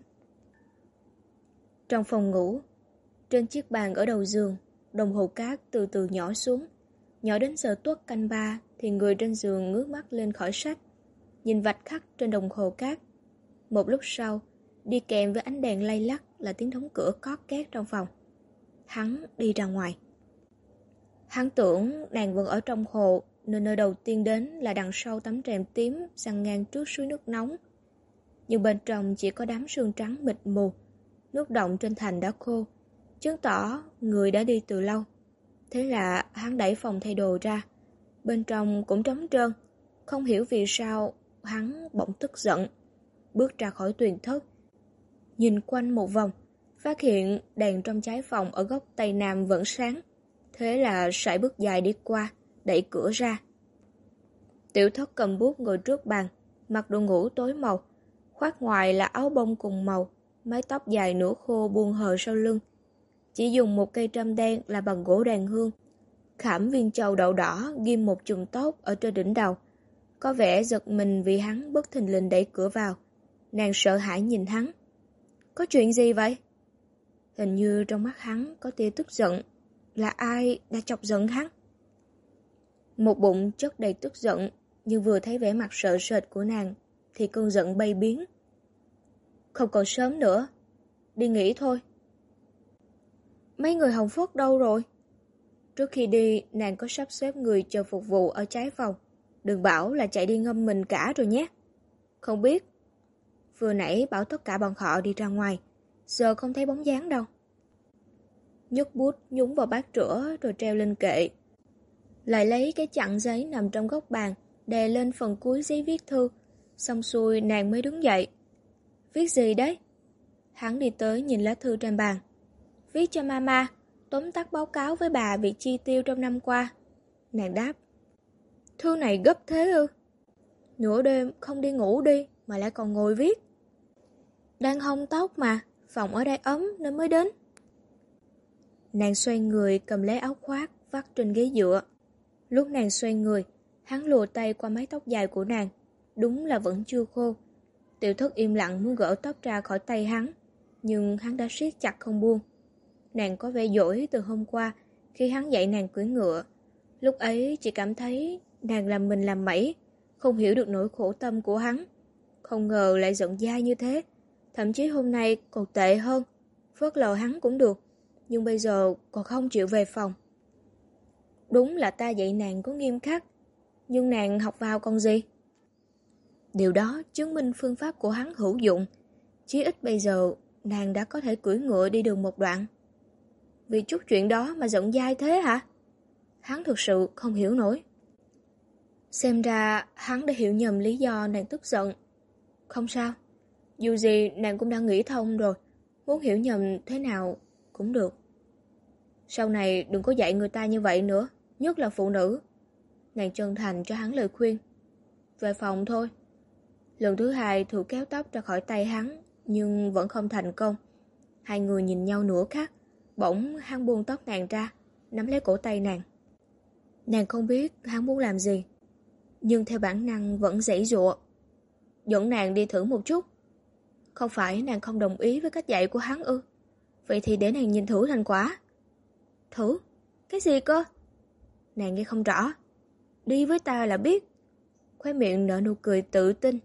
Trong phòng ngủ, trên chiếc bàn ở đầu giường, đồng hồ cát từ từ nhỏ xuống, nhỏ đến giờ tuất canh ba thì người trên giường ngước mắt lên khỏi sách, nhìn vạch khắc trên đồng hồ cát. Một lúc sau, đi kèm với ánh đèn lay lắc là tiếng đóng cửa cót két trong phòng. Hắn đi ra ngoài. Hắn tưởng nàng vẫn ở trong hồ nên nơi đầu tiên đến là đằng sau tấm rèm tím sang ngang trước suối nước nóng. Nhưng bên trong chỉ có đám sương trắng mịt mù, nước động trên thành đã khô, chứng tỏ người đã đi từ lâu. Thế là hắn đẩy phòng thay đồ ra, bên trong cũng trống trơn, không hiểu vì sao hắn bỗng tức giận. Bước ra khỏi tuyền thất, nhìn quanh một vòng, phát hiện đèn trong trái phòng ở góc tây nam vẫn sáng. Thế là sải bước dài đi qua, đẩy cửa ra. Tiểu thất cầm bút ngồi trước bàn, mặc đồ ngủ tối màu, khoác ngoài là áo bông cùng màu, mái tóc dài nửa khô buông hờ sau lưng. Chỉ dùng một cây trâm đen là bằng gỗ đàn hương, khảm viên châu đậu đỏ ghim một chùm tốt ở trên đỉnh đầu. Có vẻ giật mình vì hắn bất thình lình đẩy cửa vào. Nàng sợ hãi nhìn hắn. Có chuyện gì vậy? Hình như trong mắt hắn có tia tức giận. Là ai đã chọc giận hắn? Một bụng chất đầy tức giận, nhưng vừa thấy vẻ mặt sợ sệt của nàng, thì cơn giận bay biến. Không còn sớm nữa, đi nghỉ thôi. Mấy người Hồng Phước đâu rồi? Trước khi đi, nàng có sắp xếp người chờ phục vụ ở trái phòng. Đừng bảo là chạy đi ngâm mình cả rồi nhé. Không biết. Vừa nãy bảo tất cả bọn họ đi ra ngoài, giờ không thấy bóng dáng đâu. Nhấc bút nhúng vào bát rửa rồi treo lên kệ, lại lấy cái chặn giấy nằm trong góc bàn, đè lên phần cuối giấy viết thư. Xong xuôi nàng mới đứng dậy. Viết gì đấy? Hắn đi tới nhìn lá thư trên bàn. Viết cho mama, tóm tắt báo cáo với bà việc chi tiêu trong năm qua. Nàng đáp. Thư này gấp thế ư? Nửa đêm không đi ngủ đi, mà lại còn ngồi viết. Đang hong tóc mà, phòng ở đây ấm nên mới đến. Nàng xoay người cầm lấy áo khoác, vắt trên ghế dựa. Lúc nàng xoay người, hắn lùa tay qua mái tóc dài của nàng. Đúng là vẫn chưa khô. Tiểu thất im lặng muốn gỡ tóc ra khỏi tay hắn, nhưng hắn đã siết chặt không buông. Nàng có vẻ dỗi từ hôm qua khi hắn dạy nàng cưỡi ngựa. Lúc ấy chỉ cảm thấy nàng làm mình làm mẩy, không hiểu được nỗi khổ tâm của hắn. Không ngờ lại giận dai như thế. Thậm chí hôm nay còn tệ hơn. Phớt lờ hắn cũng được, nhưng bây giờ còn không chịu về phòng. Đúng là ta dạy nàng có nghiêm khắc, nhưng nàng học vào còn gì? Điều đó chứng minh phương pháp của hắn hữu dụng. Chí ít bây giờ, nàng đã có thể cưỡi ngựa đi đường một đoạn. Vì chút chuyện đó mà giận dai thế hả? Hắn thực sự không hiểu nổi. Xem ra hắn đã hiểu nhầm lý do nàng tức giận. Không sao, dù gì nàng cũng đã nghĩ thông rồi, muốn hiểu nhầm thế nào cũng được. Sau này đừng có dạy người ta như vậy nữa nhất là phụ nữ. Nàng chân thành cho hắn lời khuyên. Về phòng thôi. Lần thứ hai thử kéo tóc ra khỏi tay hắn, nhưng vẫn không thành công. Hai người nhìn nhau nửa khắc, bỗng hắn buông tóc nàng ra, nắm lấy cổ tay nàng. Nàng không biết hắn muốn làm gì, nhưng theo bản năng vẫn dãy dụa. Dẫn nàng đi thử một chút. Không phải nàng không đồng ý với cách dạy của hắn ư? Vậy thì để nàng nhìn thử thành quả. Thử? Cái gì cơ? Nàng nghe không rõ. Đi với ta là biết. Khóe miệng nở nụ cười tự tin.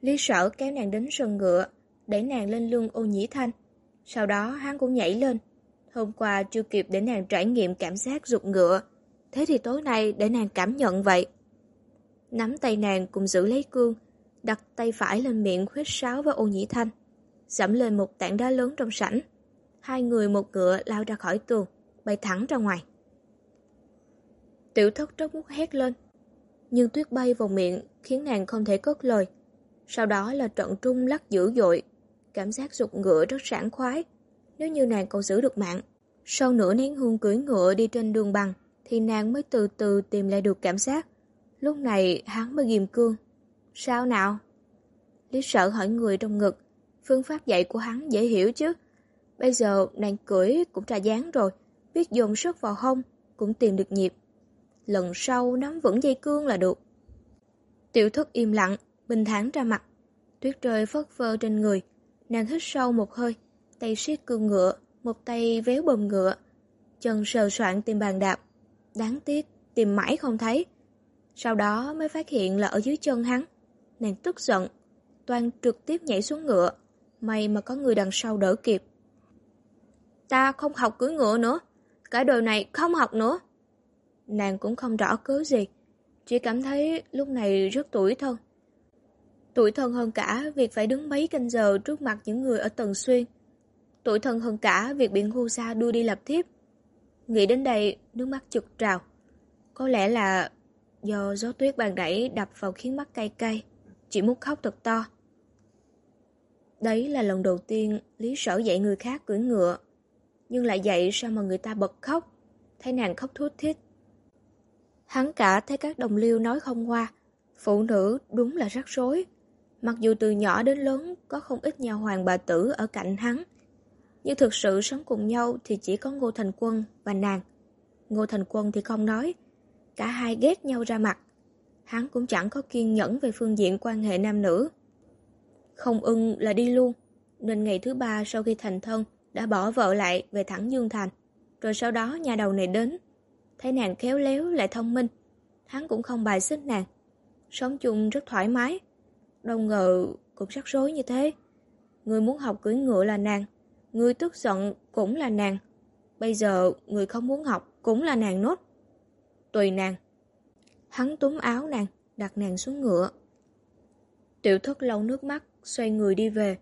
Lý sở kéo nàng đến sân ngựa, đẩy nàng lên lưng ô nhĩ thanh. Sau đó hắn cũng nhảy lên. Hôm qua chưa kịp để nàng trải nghiệm cảm giác rụt ngựa. Thế thì tối nay để nàng cảm nhận vậy. Nắm tay nàng cùng giữ lấy cương, đặt tay phải lên miệng khuyết sáo với ô nhĩ thanh. Dẫm lên một tảng đá lớn trong sảnh. Hai người một ngựa lao ra khỏi tường, bay thẳng ra ngoài. Tiểu thất rất muốn hét lên. Nhưng tuyết bay vào miệng, khiến nàng không thể cất lời. Sau đó là trận trung lắc dữ dội. Cảm giác rụt ngựa rất sảng khoái. Nếu như nàng còn giữ được mạng. Sau nửa nén hương cưỡi ngựa đi trên đường bằng, thì nàng mới từ từ tìm lại được cảm giác. Lúc này, hắn mới ghim cương. Sao nào? Lý sợ hỏi người trong ngực. Phương pháp dạy của hắn dễ hiểu chứ. Bây giờ nàng cưỡi cũng trà dáng rồi. Biết dồn sức vào hông, cũng tìm được nhịp. Lần sau nắm vững dây cương là được. Tiểu thức im lặng, bình thản ra mặt. Tuyết rơi phất phơ trên người. Nàng hít sâu một hơi, tay siết cương ngựa, một tay véo bầm ngựa. Chân sờ soạn tìm bàn đạp. Đáng tiếc, tìm mãi không thấy. Sau đó mới phát hiện là ở dưới chân hắn. Nàng tức giận, toàn trực tiếp nhảy xuống ngựa. May mà có người đằng sau đỡ kịp. Ta không học cưỡi ngựa nữa. Cả đời này không học nữa. Nàng cũng không rõ cớ gì. Chỉ cảm thấy lúc này rất tuổi thân. Tuổi thân hơn cả việc phải đứng mấy canh giờ trước mặt những người ở Tần Xuyên. Tuổi thân hơn cả việc bị ngu sa đưa đi lập tiếp. Nghĩ đến đây, nước mắt trực trào. Có lẽ là do gió tuyết bàn đẩy đập vào khiến mắt cay cay, chỉ muốn khóc thật to. Đấy là lần đầu tiên Lý Sở dạy người khác cưỡi ngựa, nhưng lại dạy sao mà người ta bật khóc, thấy nàng khóc thút thít. Hắn cả thấy các đồng liêu nói không qua, phụ nữ đúng là rắc rối. Mặc dù từ nhỏ đến lớn có không ít nhà hoàng bà tử ở cạnh hắn, nhưng thực sự sống cùng nhau thì chỉ có Ngô Thành Quân và nàng. Ngô Thành Quân thì không nói, cả hai ghét nhau ra mặt. Hắn cũng chẳng có kiên nhẫn về phương diện quan hệ nam nữ. Không ưng là đi luôn, nên ngày thứ ba sau khi thành thân đã bỏ vợ lại về thẳng Dương Thành. Rồi sau đó nhà đầu này đến, thấy nàng khéo léo lại thông minh, hắn cũng không bài xích nàng. Sống chung rất thoải mái, đâu ngờ cũng rắc rối như thế. Người muốn học cưỡi ngựa là nàng, người tức giận cũng là nàng. Bây giờ người không muốn học cũng là nàng nốt. Tùy nàng. Hắn túm áo nàng, đặt nàng xuống ngựa. Tiểu thất lau nước mắt, xoay người đi về.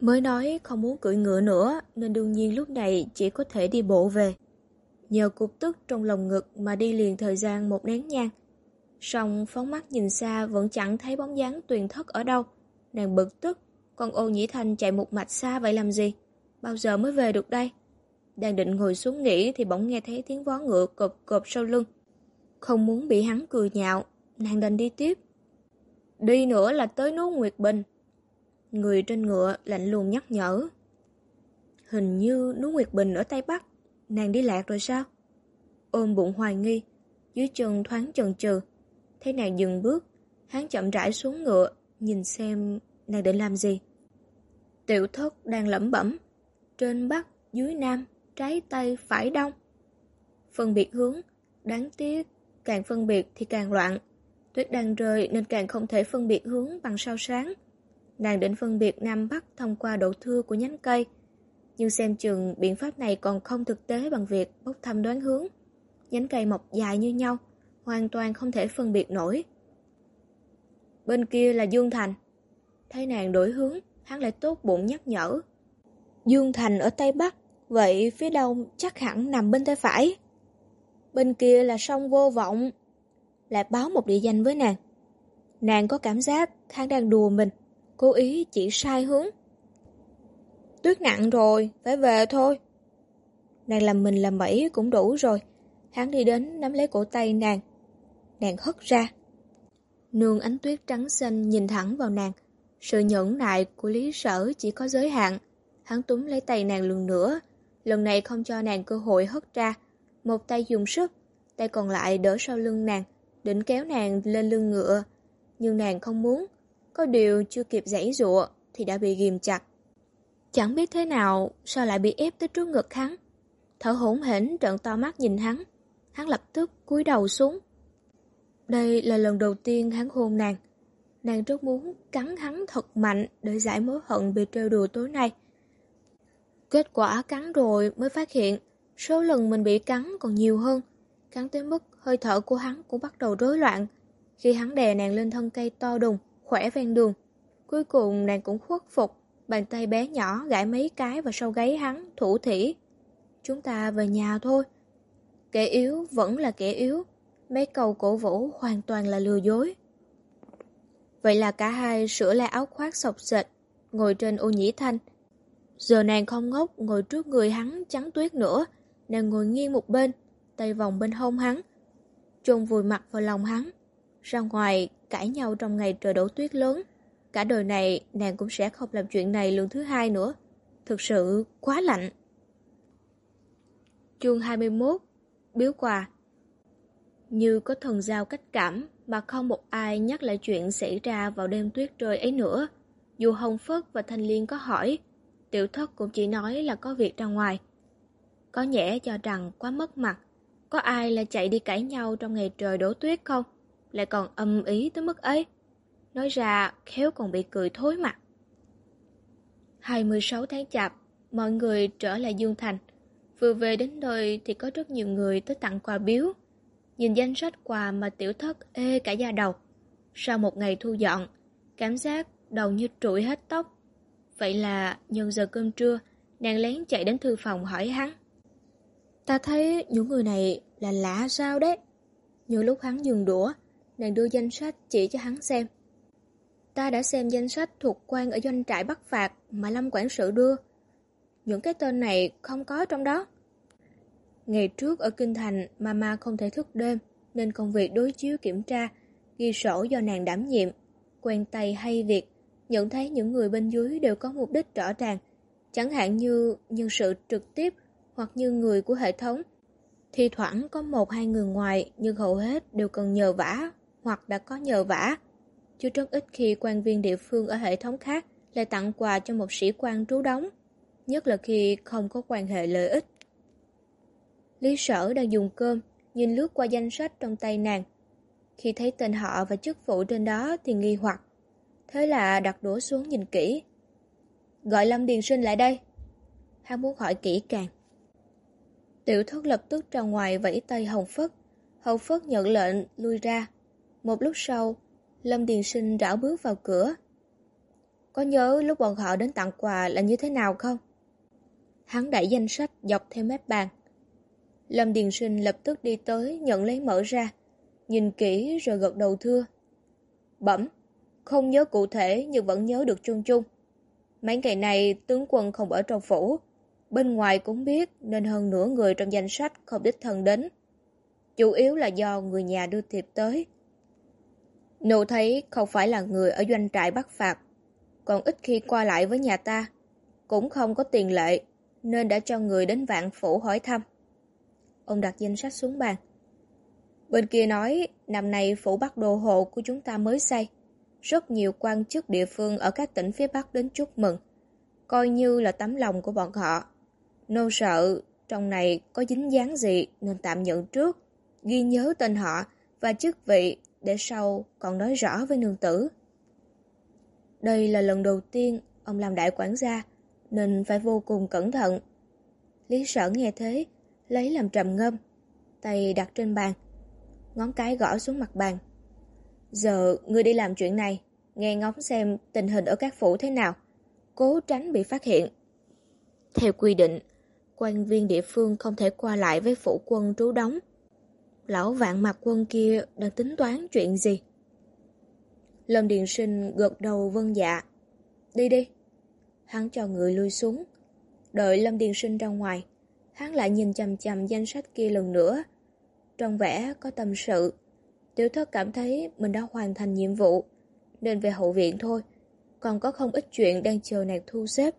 Mới nói không muốn cưỡi ngựa nữa, nên đương nhiên lúc này chỉ có thể đi bộ về. Nhờ cục tức trong lòng ngực mà đi liền thời gian một nén nhang. Xong phóng mắt nhìn xa vẫn chẳng thấy bóng dáng tuyền thất ở đâu. Nàng bực tức, còn ô nhĩ thanh chạy một mạch xa vậy làm gì? Bao giờ mới về được đây? Đang định ngồi xuống nghỉ thì bỗng nghe thấy tiếng vó ngựa cộp cộp sau lưng. Không muốn bị hắn cười nhạo, nàng đành đi tiếp. Đi nữa là tới núi Nguyệt Bình. Người trên ngựa lạnh lùng nhắc nhở. Hình như núi Nguyệt Bình ở Tây Bắc, nàng đi lạc rồi sao? Ôm bụng hoài nghi, dưới chân thoáng chần chừ. Thấy nàng dừng bước, hắn chậm rãi xuống ngựa, nhìn xem nàng định làm gì. Tiểu thất đang lẩm bẩm, trên Bắc, dưới Nam, trái Tây, phải Đông. Phân biệt hướng, đáng tiếc, càng phân biệt thì càng loạn. Tuyết đang rơi nên càng không thể phân biệt hướng bằng sao sáng. Nàng định phân biệt Nam Bắc thông qua độ thưa của nhánh cây. Nhưng xem chừng biện pháp này còn không thực tế bằng việc bốc thăm đoán hướng. Nhánh cây mọc dài như nhau, hoàn toàn không thể phân biệt nổi. Bên kia là Dương Thành. Thấy nàng đổi hướng, hắn lại tốt bụng nhắc nhở. Dương Thành ở Tây Bắc, vậy phía đông chắc hẳn nằm bên tay phải. Bên kia là sông vô vọng. Lại báo một địa danh với nàng. Nàng có cảm giác hắn đang đùa mình, cố ý chỉ sai hướng. Tuyết nặng rồi, phải về thôi. Nàng làm mình làm bẫy cũng đủ rồi. Hắn đi đến nắm lấy cổ tay nàng. Nàng hất ra. Nương ánh tuyết trắng xanh nhìn thẳng vào nàng. Sự nhẫn nại của lý sở chỉ có giới hạn. Hắn túm lấy tay nàng lần nữa. Lần này không cho nàng cơ hội hất ra. Một tay dùng sức, tay còn lại đỡ sau lưng nàng, định kéo nàng lên lưng ngựa. Nhưng nàng không muốn. Có điều chưa kịp giãy dụa thì đã bị ghim chặt. Chẳng biết thế nào sao lại bị ép tới trước ngực hắn. Thở hổn hển trợn to mắt nhìn hắn. Hắn lập tức cúi đầu xuống. Đây là lần đầu tiên hắn hôn nàng. Nàng rất muốn cắn hắn thật mạnh để giải mối hận bị trêu đùa tối nay. Kết quả cắn rồi mới phát hiện số lần mình bị cắn còn nhiều hơn. Cắn tới mức hơi thở của hắn cũng bắt đầu rối loạn. Khi hắn đè nàng lên thân cây to đùng, khỏe ven đường. Cuối cùng nàng cũng khuất phục, bàn tay bé nhỏ gãi mấy cái vào sau gáy hắn, thủ thỉ. Chúng ta về nhà thôi. Kẻ yếu vẫn là kẻ yếu, Mấy câu cổ vũ hoàn toàn là lừa dối. Vậy là cả hai sửa lại áo khoác sọc sệt, ngồi trên ô nhĩ thanh. Giờ nàng không ngốc ngồi trước người hắn trắng tuyết nữa, nàng ngồi nghiêng một bên, tay vòng bên hông hắn. Chôn vùi mặt vào lòng hắn. Ra ngoài cãi nhau trong ngày trời đổ tuyết lớn. Cả đời này nàng cũng sẽ không làm chuyện này lần thứ hai nữa. Thực sự quá lạnh. Chương 21 Biếu quà Như có thần giao cách cảm mà không một ai nhắc lại chuyện xảy ra vào đêm tuyết rơi ấy nữa. Dù Hồng Phất và Thanh Liên có hỏi, tiểu thất cũng chỉ nói là có việc ra ngoài. Có nhẽ cho rằng quá mất mặt, có ai là chạy đi cãi nhau trong ngày trời đổ tuyết không? Lại còn âm ý tới mức ấy. Nói ra khéo còn bị cười thối mặt. 26 tháng chạp, mọi người trở lại Dương Thành. Vừa về đến nơi thì có rất nhiều người tới tặng quà biếu. Nhìn danh sách quà mà tiểu thất ê cả da đầu. Sau một ngày thu dọn, cảm giác đầu như trụi hết tóc. Vậy là nhân giờ cơm trưa, nàng lén chạy đến thư phòng hỏi hắn. Ta thấy những người này là lạ sao đấy. Nhiều lúc hắn dừng đũa, nàng đưa danh sách chỉ cho hắn xem. Ta đã xem danh sách thuộc quan ở doanh trại Bắc Phạt mà Lâm Quản sự đưa. Những cái tên này không có trong đó. Ngày trước ở Kinh Thành, Mama không thể thức đêm, nên công việc đối chiếu kiểm tra, ghi sổ do nàng đảm nhiệm. Quen tay hay việc, nhận thấy những người bên dưới đều có mục đích rõ ràng, chẳng hạn như nhân sự trực tiếp hoặc như người của hệ thống. Thì thoảng có một hai người ngoài nhưng hầu hết đều cần nhờ vả hoặc đã có nhờ vả. Chứ rất ít khi quan viên địa phương ở hệ thống khác lại tặng quà cho một sĩ quan trú đóng, nhất là khi không có quan hệ lợi ích. Lý sở đang dùng cơm, nhìn lướt qua danh sách trong tay nàng. Khi thấy tên họ và chức vụ trên đó thì nghi hoặc. Thế là đặt đũa xuống nhìn kỹ. Gọi Lâm Điền Sinh lại đây. Hắn muốn hỏi kỹ càng. Tiểu thất lập tức ra ngoài vẫy tay Hồng Phất. Hồng Phất nhận lệnh lui ra. Một lúc sau, Lâm Điền Sinh rảo bước vào cửa. Có nhớ lúc bọn họ đến tặng quà là như thế nào không? Hắn đẩy danh sách dọc theo mép bàn. Lâm Điền Sinh lập tức đi tới nhận lấy mở ra, nhìn kỹ rồi gật đầu thưa. Bẩm, không nhớ cụ thể nhưng vẫn nhớ được chung chung. Mấy ngày này tướng quân không ở trong phủ, bên ngoài cũng biết nên hơn nửa người trong danh sách không đích thân đến. Chủ yếu là do người nhà đưa thiệp tới nô thấy không phải là người ở doanh trại bắt phạt, còn ít khi qua lại với nhà ta, cũng không có tiền lệ, nên đã cho người đến vạn phủ hỏi thăm. Ông đặt danh sách xuống bàn. Bên kia nói, năm nay phủ Bắc Đô Hộ của chúng ta mới xây. Rất nhiều quan chức địa phương ở các tỉnh phía Bắc đến chúc mừng. Coi như là tấm lòng của bọn họ. Nô sợ trong này có dính dáng gì nên tạm nhận trước. Ghi nhớ tên họ và chức vị để sau còn nói rõ với nương tử. Đây là lần đầu tiên ông làm đại quản gia nên phải vô cùng cẩn thận. Lý sở nghe thế lấy làm trầm ngâm, tay đặt trên bàn, ngón cái gõ xuống mặt bàn. Giờ ngươi đi làm chuyện này, nghe ngóng xem tình hình ở các phủ thế nào, cố tránh bị phát hiện. Theo quy định, quan viên địa phương không thể qua lại với phủ quân trú đóng. Lão vạn mặt quân kia đang tính toán chuyện gì? Lâm Điền Sinh gật đầu vân dạ. Đi đi. Hắn cho người lui xuống. Đợi Lâm Điền Sinh ra ngoài, hắn lại nhìn chầm chầm danh sách kia lần nữa. Trong vẻ có tâm sự, tiểu thất cảm thấy mình đã hoàn thành nhiệm vụ, nên về hậu viện thôi, còn có không ít chuyện đang chờ nàng thu xếp.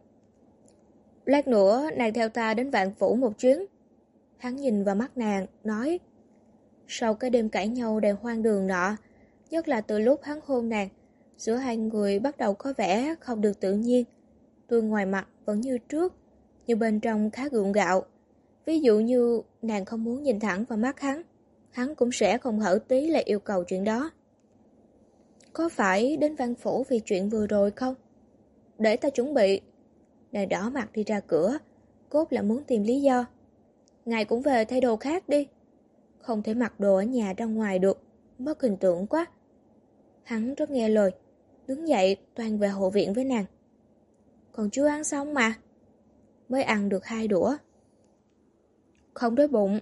Lát nữa nàng theo ta đến vạn phủ một chuyến. Hắn nhìn vào mắt nàng, nói sau cái đêm cãi nhau đầy hoang đường nọ, nhất là từ lúc hắn hôn nàng, giữa hai người bắt đầu có vẻ không được tự nhiên. Tôi ngoài mặt vẫn như trước, nhưng bên trong khá gượng gạo. Ví dụ như nàng không muốn nhìn thẳng vào mắt hắn, hắn cũng sẽ không hở tí là yêu cầu chuyện đó. Có phải đến văn phủ vì chuyện vừa rồi không? Để ta chuẩn bị. Nàng đỏ mặt đi ra cửa, cốt là muốn tìm lý do. Ngài cũng về thay đồ khác đi. Không thể mặc đồ ở nhà ra ngoài được, mất hình tượng quá. Hắn rất nghe lời, đứng dậy toàn về hộ viện với nàng. Còn chưa ăn xong mà. Mới ăn được hai đũa. Không đói bụng.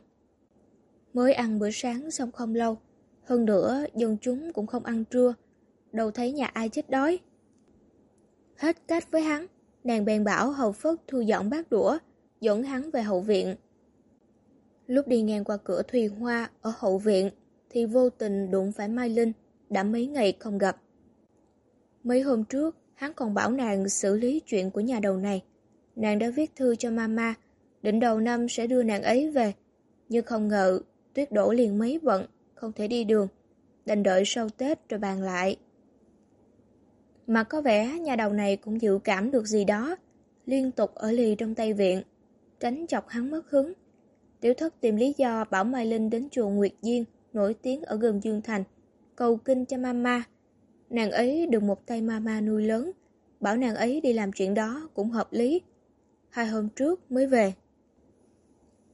Mới ăn bữa sáng xong không lâu, hơn nữa dân chúng cũng không ăn trưa, đâu thấy nhà ai chết đói. Hết cách với hắn, nàng bèn bảo hầu phất thu dọn bát đũa, dẫn hắn về hậu viện. Lúc đi ngang qua cửa Thùy Hoa ở hậu viện, thì vô tình đụng phải Mai Linh, đã mấy ngày không gặp. Mấy hôm trước, hắn còn bảo nàng xử lý chuyện của nhà đầu này. Nàng đã viết thư cho mama, định đầu năm sẽ đưa nàng ấy về. Nhưng không ngờ, tuyết đổ liền mấy bận, không thể đi đường. Đành đợi sau Tết rồi bàn lại. Mà có vẻ nhà đầu này cũng dự cảm được gì đó, liên tục ở lì trong tay viện, tránh chọc hắn mất hứng. Tiểu thất tìm lý do bảo Mai Linh đến chùa Nguyệt Diên, nổi tiếng ở gần Dương Thành, cầu kinh cho mama. Nàng ấy được một tay mama nuôi lớn, bảo nàng ấy đi làm chuyện đó cũng hợp lý. Hai hôm trước mới về.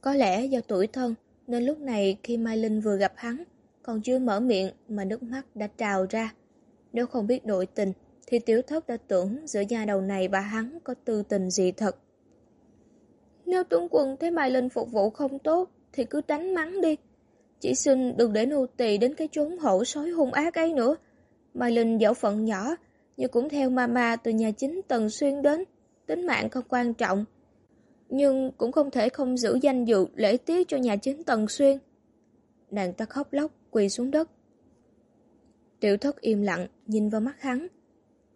Có lẽ do tuổi thân, nên lúc này khi Mai Linh vừa gặp hắn, còn chưa mở miệng mà nước mắt đã trào ra. Nếu không biết nội tình, thì tiểu thất đã tưởng giữa nhà đầu này và hắn có tư tình gì thật. Nếu tướng quân thấy Mai Linh phục vụ không tốt, thì cứ tránh mắng đi. Chỉ xin đừng để nô tỳ đến cái chốn hổ sói hung ác ấy nữa. Mai Linh dẫu phận nhỏ, nhưng cũng theo mama từ nhà chính Tần Xuyên đến. Tính mạng không quan trọng. Nhưng cũng không thể không giữ danh dự lễ tiết cho nhà chính Tần Xuyên. Nàng ta khóc lóc, quỳ xuống đất. Tiểu thất im lặng, nhìn vào mắt hắn.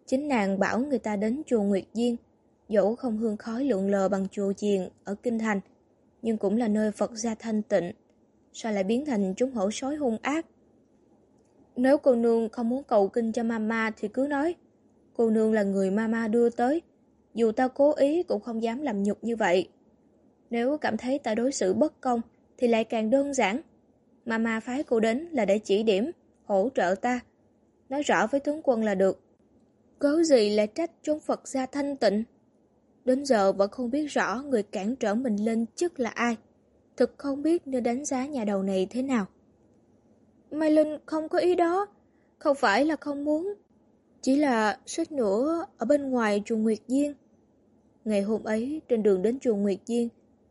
Chính nàng bảo người ta đến chùa Nguyệt Diên, dẫu không hương khói lượn lờ bằng chùa chiền ở Kinh Thành, nhưng cũng là nơi Phật gia thanh tịnh. Sao lại biến thành chúng hổ sói hung ác? Nếu cô nương không muốn cầu kinh cho mama thì cứ nói. Cô nương là người mama đưa tới. Dù ta cố ý cũng không dám làm nhục như vậy. Nếu cảm thấy ta đối xử bất công thì lại càng đơn giản. Mama phái cô đến là để chỉ điểm, hỗ trợ ta. Nói rõ với tướng quân là được. Cớ gì lại trách chúng Phật gia thanh tịnh? Đến giờ vẫn không biết rõ người cản trở mình lên chức là ai. Thực không biết nên đánh giá nhà đầu này thế nào. Mai Linh không có ý đó. Không phải là không muốn. Chỉ là suýt nữa ở bên ngoài chùa Nguyệt Diên. Ngày hôm ấy trên đường đến chùa Nguyệt Diên,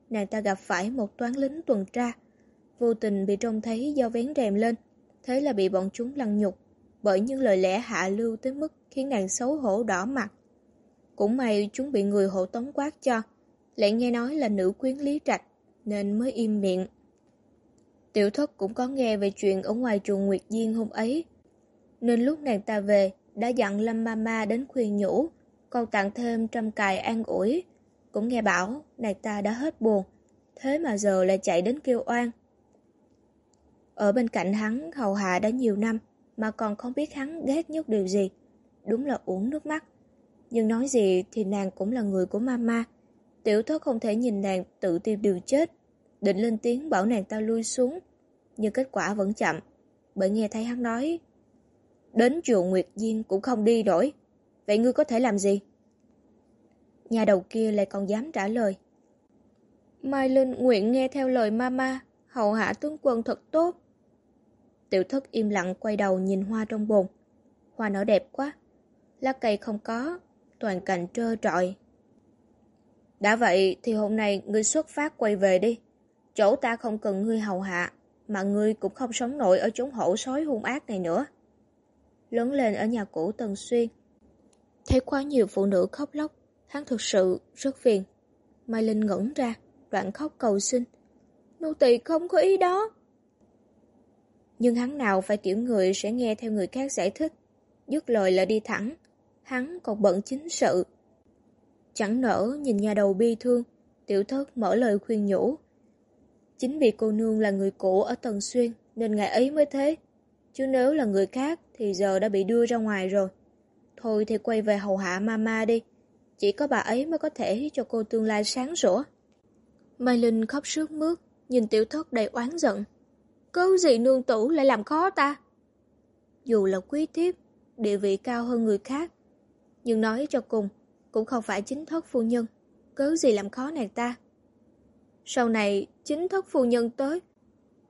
nàng ta gặp phải một toán lính tuần tra. Vô tình bị trông thấy do vén rèm lên, thế là bị bọn chúng lăng nhục bởi những lời lẽ hạ lưu tới mức khiến nàng xấu hổ đỏ mặt. Cũng may chúng bị người hộ tống quát cho, lại nghe nói là nữ quyến lý trạch, nên mới im miệng. Tiểu thất cũng có nghe về chuyện ở ngoài chùa Nguyệt Diên hôm ấy, nên lúc nàng ta về, đã dặn Lâm Mama đến khuyên nhủ, còn tặng thêm trăm cài an ủi. Cũng nghe bảo, nàng ta đã hết buồn, thế mà giờ lại chạy đến kêu oan. Ở bên cạnh hắn hầu hạ đã nhiều năm, mà còn không biết hắn ghét nhất điều gì. Đúng là uống nước mắt. Nhưng nói gì thì nàng cũng là người của mama. Tiểu thất không thể nhìn nàng tự tiêu điều chết. Định lên tiếng bảo nàng ta lui xuống. Nhưng kết quả vẫn chậm. Bởi nghe thấy hắn nói Đến chùa Nguyệt Diên cũng không đi nổi. Vậy ngươi có thể làm gì? Nhà đầu kia lại còn dám trả lời. Mai Linh nguyện nghe theo lời mama, hầu hạ tướng quân thật tốt. Tiểu thất im lặng quay đầu nhìn hoa trong bồn. Hoa nở đẹp quá. Lá cây không có, toàn cảnh trơ trọi. Đã vậy thì hôm nay ngươi xuất phát quay về đi. Chỗ ta không cần ngươi hầu hạ, mà ngươi cũng không sống nổi ở chốn hổ sói hung ác này nữa. Lớn lên ở nhà cũ Tần Xuyên. Thấy quá nhiều phụ nữ khóc lóc, hắn thực sự rất phiền. Mai Linh ngẩn ra, đoạn khóc cầu xin. Nô tỳ không có ý đó. Nhưng hắn nào phải kiểu người sẽ nghe theo người khác giải thích. Dứt lời là đi thẳng. Hắn còn bận chính sự. Chẳng nỡ nhìn nhà đầu bi thương, tiểu thất mở lời khuyên nhủ. Chính vì cô nương là người cũ ở Tần Xuyên nên ngày ấy mới thế. Chứ nếu là người khác thì giờ đã bị đưa ra ngoài rồi. Thôi thì quay về hầu hạ mama đi. Chỉ có bà ấy mới có thể cho cô tương lai sáng sủa. Mai Linh khóc sướt mướt, nhìn tiểu thất đầy oán giận. câu gì nương tử lại làm khó ta? Dù là quý thiếp, địa vị cao hơn người khác, nhưng nói cho cùng, cũng không phải chính thất phu nhân, cớ gì làm khó nàng ta. Sau này, chính thất phu nhân tới,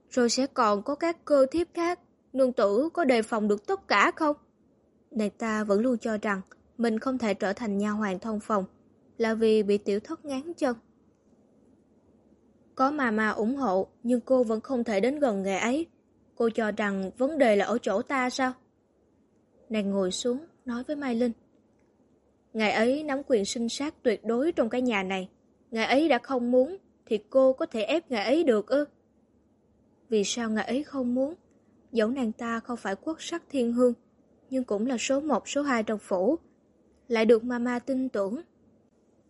rồi sẽ còn có các cơ thiếp khác, nương tử có đề phòng được tất cả không? Nàng ta vẫn luôn cho rằng mình không thể trở thành nha hoàng thông phòng, là vì bị tiểu thất ngán chân. Có mà mà ủng hộ, nhưng cô vẫn không thể đến gần nghề ấy. Cô cho rằng vấn đề là ở chỗ ta sao? Nàng ngồi xuống, nói với Mai Linh. Ngày ấy nắm quyền sinh sát tuyệt đối trong cái nhà này. Ngày ấy đã không muốn, thì cô có thể ép ngày ấy được ư? Vì sao ngày ấy không muốn? Dẫu nàng ta không phải quốc sắc thiên hương, nhưng cũng là số một số hai trong phủ. Lại được mama tin tưởng.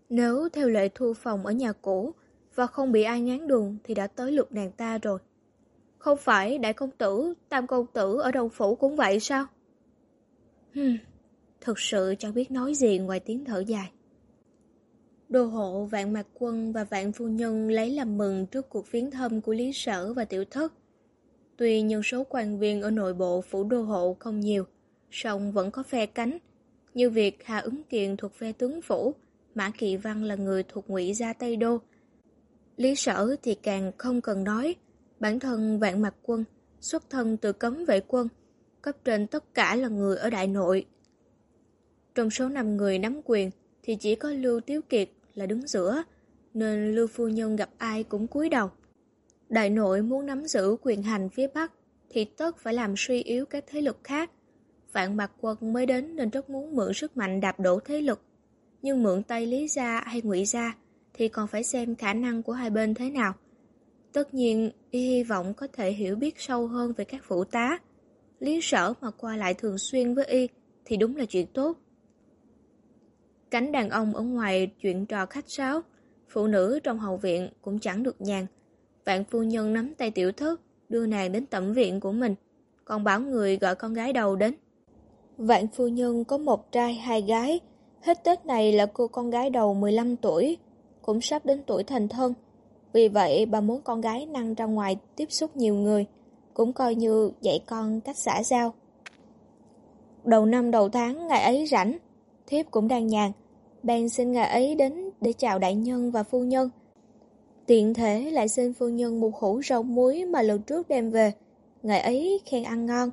Nếu theo lệ thu phòng ở nhà cũ và không bị ai ngán đường thì đã tới lượt nàng ta rồi. Không phải đại công tử, tam công tử ở đầu phủ cũng vậy sao? Hừm, thực sự chẳng biết nói gì ngoài tiếng thở dài. Đô hộ vạn mặt quân và vạn phu nhân lấy làm mừng trước cuộc viếng thăm của Lý Sở và Tiểu Thất. Tuy nhân số quan viên ở nội bộ phủ đô hộ không nhiều, song vẫn có phe cánh, như việc Hà Ứng Kiền thuộc phe tướng phủ, Mã Kỵ Văn là người thuộc ngụy gia Tây Đô. Lý Sở thì càng không cần nói, bản thân vạn mặt quân, xuất thân từ cấm vệ quân, cấp trên tất cả là người ở đại nội. Trong số 5 người nắm quyền thì chỉ có Lưu Tiếu Kiệt là đứng giữa, nên Lưu Phu Nhân gặp ai cũng cúi đầu. Đại nội muốn nắm giữ quyền hành phía Bắc thì tất phải làm suy yếu các thế lực khác. Vạn mặt quân mới đến nên rất muốn mượn sức mạnh đạp đổ thế lực. Nhưng mượn tay Lý Gia hay ngụy Gia thì còn phải xem khả năng của hai bên thế nào. Tất nhiên, y hy vọng có thể hiểu biết sâu hơn về các phụ tá. Lý sở mà qua lại thường xuyên với y thì đúng là chuyện tốt. Cánh đàn ông ở ngoài chuyện trò khách sáo, phụ nữ trong hậu viện cũng chẳng được nhàn. Vạn phu nhân nắm tay tiểu thất, đưa nàng đến tẩm viện của mình, còn bảo người gọi con gái đầu đến. Vạn phu nhân có một trai hai gái, hết Tết này là cô con gái đầu 15 tuổi, cũng sắp đến tuổi thành thân. Vì vậy bà muốn con gái năng ra ngoài tiếp xúc nhiều người, cũng coi như dạy con cách xã giao. Đầu năm đầu tháng ngày ấy rảnh, thiếp cũng đang nhàn, bèn xin ngài ấy đến để chào đại nhân và phu nhân. Tiện thể lại xin phu nhân một hũ rau muối mà lần trước đem về, Ngài ấy khen ăn ngon,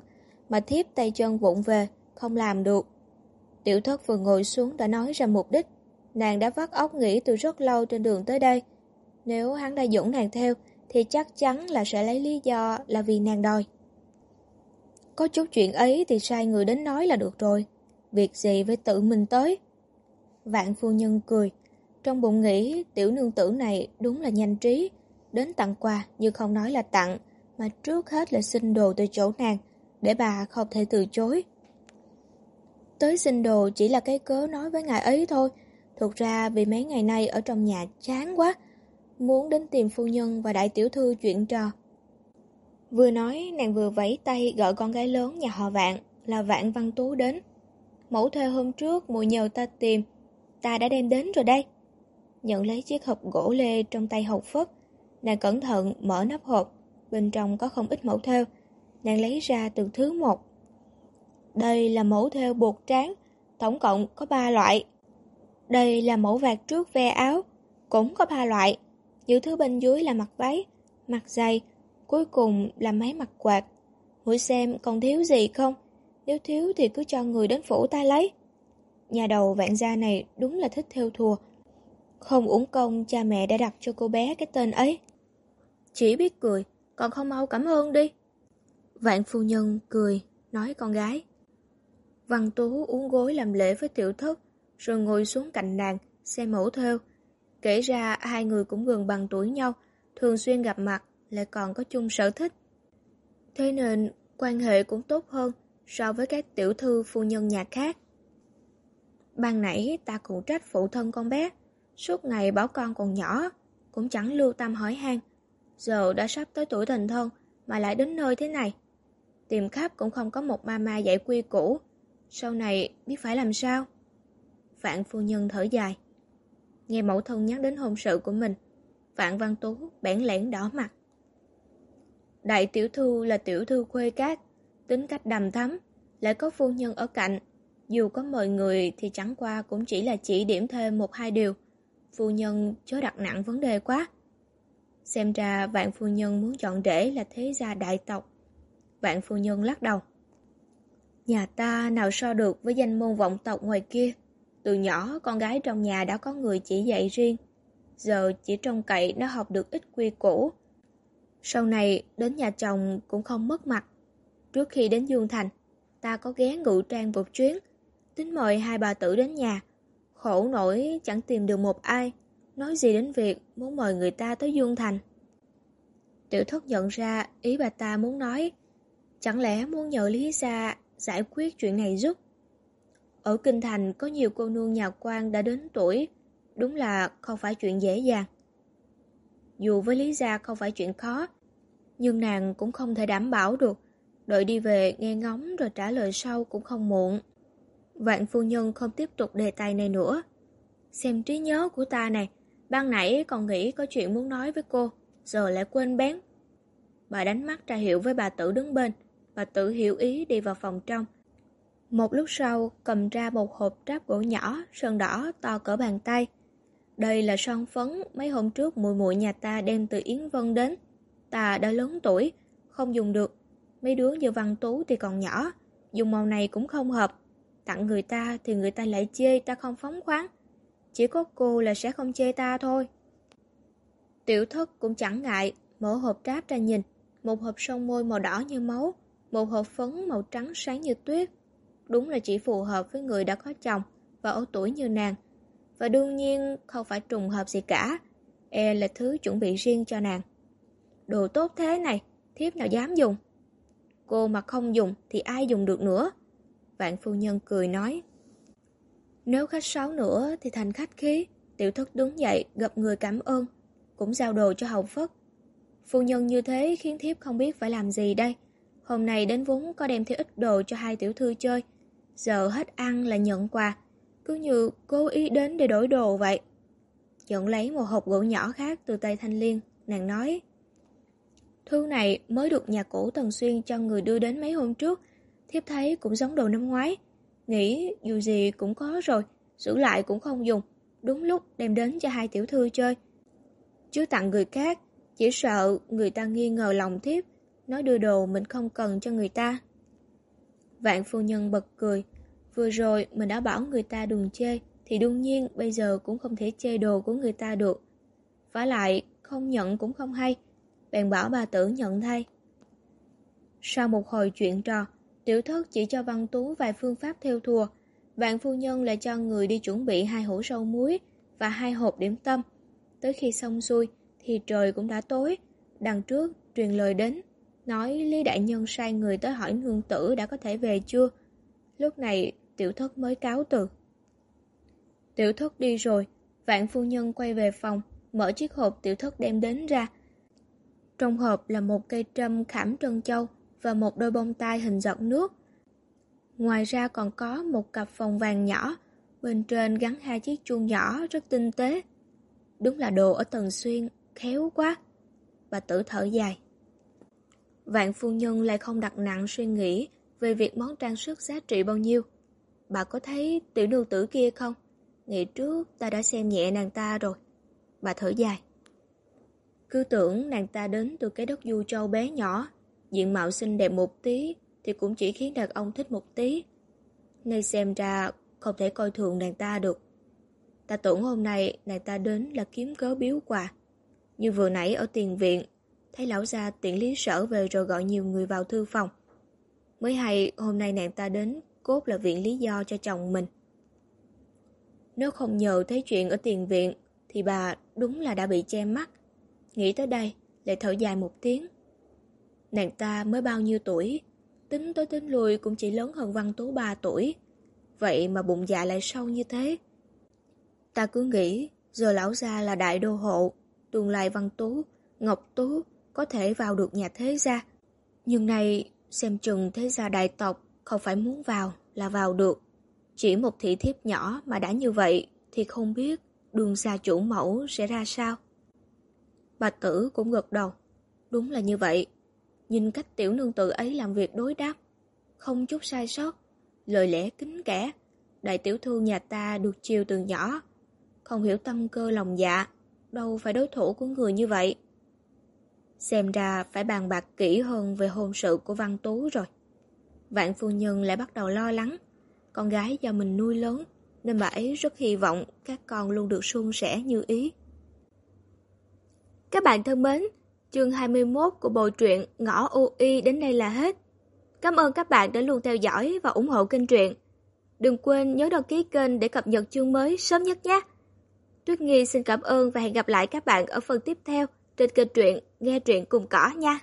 mà thiếp tay chân vụng về, không làm được. Tiểu thất vừa ngồi xuống đã nói ra mục đích, nàng đã vắt óc nghĩ từ rất lâu trên đường tới đây. Nếu hắn đã dẫn nàng theo, thì chắc chắn là sẽ lấy lý do là vì nàng đòi. Có chút chuyện ấy thì sai người đến nói là được rồi. Việc gì với tự mình tới. Vạn phu nhân cười. Trong bụng nghĩ tiểu nương tử này đúng là nhanh trí. Đến tặng quà nhưng không nói là tặng, mà trước hết là xin đồ từ chỗ nàng, để bà không thể từ chối. Tới xin đồ chỉ là cái cớ nói với ngài ấy thôi. Thực ra vì mấy ngày nay ở trong nhà chán quá, muốn đến tìm phu nhân và đại tiểu thư chuyện trò. Vừa nói, nàng vừa vẫy tay gọi con gái lớn nhà họ Vạn là Vạn Văn Tú đến. Mẫu thuê hôm trước mùi nhờ ta tìm, ta đã đem đến rồi đây. Nhận lấy chiếc hộp gỗ lê trong tay hộp phất, nàng cẩn thận mở nắp hộp, bên trong có không ít mẫu theo. Nàng lấy ra từng thứ một. Đây là mẫu theo bột tráng, tổng cộng có 3 loại. Đây là mẫu vạt trước ve áo, cũng có 3 loại. Những thứ bên dưới là mặt váy, mặt dày, cuối cùng là máy mặt quạt. Mũi xem còn thiếu gì không? Nếu thiếu thì cứ cho người đến phủ ta lấy. Nhà đầu vạn gia này đúng là thích theo thùa. Không uổng công cha mẹ đã đặt cho cô bé cái tên ấy. Chỉ biết cười, còn không mau cảm ơn đi. Vạn phu nhân cười, nói con gái. Văn Tú uống gối làm lễ với tiểu thất, rồi ngồi xuống cạnh nàng, xem mẫu theo. Kể ra hai người cũng gần bằng tuổi nhau, thường xuyên gặp mặt, lại còn có chung sở thích. Thế nên quan hệ cũng tốt hơn so với các tiểu thư phu nhân nhà khác. Ban nãy ta cũng trách phụ thân con bé, suốt ngày bảo con còn nhỏ, cũng chẳng lưu tâm hỏi han. Giờ đã sắp tới tuổi thành thân mà lại đến nơi thế này. Tìm khắp cũng không có một mama dạy quy củ, sau này biết phải làm sao? Vạn phu nhân thở dài. Nghe mẫu thân nhắc đến hôn sự của mình, Vạn Văn Tú bẽn lẽn đỏ mặt. Đại tiểu thư là tiểu thư khuê cát, tính cách đầm thắm, lại có phu nhân ở cạnh. Dù có mời người thì chẳng qua cũng chỉ là chỉ điểm thêm một hai điều. Phu nhân chớ đặt nặng vấn đề quá. Xem ra vạn phu nhân muốn chọn rễ là thế gia đại tộc. Vạn phu nhân lắc đầu. Nhà ta nào so được với danh môn vọng tộc ngoài kia. Từ nhỏ con gái trong nhà đã có người chỉ dạy riêng. giờ chỉ trông cậy nó học được ít quy củ. Sau này đến nhà chồng cũng không mất mặt. Trước khi đến Dương Thành, ta có ghé ngự trang một chuyến, tính mời hai bà tử đến nhà. Khổ nổi chẳng tìm được một ai, nói gì đến việc muốn mời người ta tới Dương Thành. Tiểu thất nhận ra ý bà ta muốn nói, chẳng lẽ muốn nhờ Lý Gia giải quyết chuyện này giúp. Ở Kinh Thành có nhiều cô nương nhà quan đã đến tuổi, đúng là không phải chuyện dễ dàng. Dù với Lý Gia không phải chuyện khó, nhưng nàng cũng không thể đảm bảo được. Đợi đi về nghe ngóng rồi trả lời sau cũng không muộn. Vạn phu nhân không tiếp tục đề tài này nữa. Xem trí nhớ của ta này, ban nãy còn nghĩ có chuyện muốn nói với cô, giờ lại quên bén. Bà đánh mắt ra hiệu với bà tử đứng bên, bà tử hiểu ý đi vào phòng trong. Một lúc sau, cầm ra một hộp tráp gỗ nhỏ, sơn đỏ, to cỡ bàn tay. Đây là son phấn mấy hôm trước mùi muội nhà ta đem từ Yến Vân đến. Ta đã lớn tuổi, không dùng được. Mấy đứa như Văn Tú thì còn nhỏ, dùng màu này cũng không hợp. Tặng người ta thì người ta lại chê ta không phóng khoáng. Chỉ có cô là sẽ không chê ta thôi. Tiểu thất cũng chẳng ngại, mở hộp tráp ra nhìn. Một hộp son môi màu đỏ như máu, một hộp phấn màu trắng sáng như tuyết. Đúng là chỉ phù hợp với người đã có chồng và ở tuổi như nàng. Và đương nhiên không phải trùng hợp gì cả. E là thứ chuẩn bị riêng cho nàng. Đồ tốt thế này, thiếp nào dám dùng. Cô mà không dùng thì ai dùng được nữa. Vạn phu nhân cười nói. Nếu khách sáo nữa thì thành khách khí. Tiểu thất đứng dậy, gặp người cảm ơn. Cũng giao đồ cho hậu phất. Phu nhân như thế khiến thiếp không biết phải làm gì đây. Hôm nay đến vốn có đem theo ít đồ cho hai tiểu thư chơi. Giờ hết ăn là nhận quà. Cứ như cố ý đến để đổi đồ vậy. Nhận lấy một hộp gỗ nhỏ khác từ tay Thanh Liên. Nàng nói. Thư này mới được nhà cổ Tần Xuyên cho người đưa đến mấy hôm trước. Thiếp thấy cũng giống đồ năm ngoái. Nghĩ dù gì cũng có rồi, giữ lại cũng không dùng. Đúng lúc đem đến cho hai tiểu thư chơi. Chứ tặng người khác, chỉ sợ người ta nghi ngờ lòng thiếp, nói đưa đồ mình không cần cho người ta. Vạn phu nhân bật cười. Vừa rồi mình đã bảo người ta đừng chê, thì đương nhiên bây giờ cũng không thể chê đồ của người ta được. Phải lại, không nhận cũng không hay bèn bảo bà tử nhận thay. Sau một hồi chuyện trò, tiểu thất chỉ cho Văn Tú vài phương pháp theo thùa, vạn phu nhân lại cho người đi chuẩn bị hai hũ sâu muối và hai hộp điểm tâm. Tới khi xong xuôi thì trời cũng đã tối, đằng trước truyền lời đến, nói Lý Đại Nhân sai người tới hỏi nương tử đã có thể về chưa. Lúc này tiểu thất mới cáo từ. Tiểu thất đi rồi, vạn phu nhân quay về phòng, mở chiếc hộp tiểu thất đem đến ra, trong hộp là một cây trâm khảm trân châu và một đôi bông tai hình giọt nước. Ngoài ra còn có một cặp vòng vàng nhỏ, bên trên gắn hai chiếc chuông nhỏ rất tinh tế. Đúng là đồ ở Tần Xuyên, khéo quá. Bà tử thở dài. Vạn phu nhân lại không đặt nặng suy nghĩ về việc món trang sức giá trị bao nhiêu. Bà có thấy tiểu nương tử kia không? Ngày trước ta đã xem nhẹ nàng ta rồi. Bà thở dài. Cứ tưởng nàng ta đến từ cái đất du châu bé nhỏ, diện mạo xinh đẹp một tí thì cũng chỉ khiến đàn ông thích một tí. Nay xem ra không thể coi thường nàng ta được. Ta tưởng hôm nay nàng ta đến là kiếm cớ biếu quà. Như vừa nãy ở tiền viện, thấy lão gia tiện lý sở về rồi gọi nhiều người vào thư phòng. Mới hay hôm nay nàng ta đến cốt là viện lý do cho chồng mình. Nếu không nhờ thấy chuyện ở tiền viện thì bà đúng là đã bị che mắt. Nghĩ tới đây, lại thở dài một tiếng. Nàng ta mới bao nhiêu tuổi, tính tới tính lui cũng chỉ lớn hơn Văn Tú 3 tuổi. Vậy mà bụng dạ lại sâu như thế. Ta cứ nghĩ, giờ lão gia là đại đô hộ, tương lai Văn Tú, Ngọc Tú có thể vào được nhà thế gia. Nhưng này, xem chừng thế gia đại tộc không phải muốn vào là vào được. Chỉ một thị thiếp nhỏ mà đã như vậy thì không biết đường xa chủ mẫu sẽ ra sao. Bà tử cũng gật đầu. Đúng là như vậy. Nhìn cách tiểu nương tự ấy làm việc đối đáp. Không chút sai sót. Lời lẽ kính kẽ. Đại tiểu thư nhà ta được chiều từ nhỏ. Không hiểu tâm cơ lòng dạ. Đâu phải đối thủ của người như vậy. Xem ra phải bàn bạc kỹ hơn về hôn sự của Văn Tú rồi. Vạn phu nhân lại bắt đầu lo lắng. Con gái do mình nuôi lớn, nên bà ấy rất hy vọng các con luôn được suôn sẻ như ý. Các bạn thân mến, chương 21 của bộ truyện Ngõ UI đến đây là hết. Cảm ơn các bạn đã luôn theo dõi và ủng hộ kênh truyện. Đừng quên nhớ đăng ký kênh để cập nhật chương mới sớm nhất nhé. Tuyết Nghi xin cảm ơn và hẹn gặp lại các bạn ở phần tiếp theo trên kênh truyện Nghe truyện cùng cỏ nha.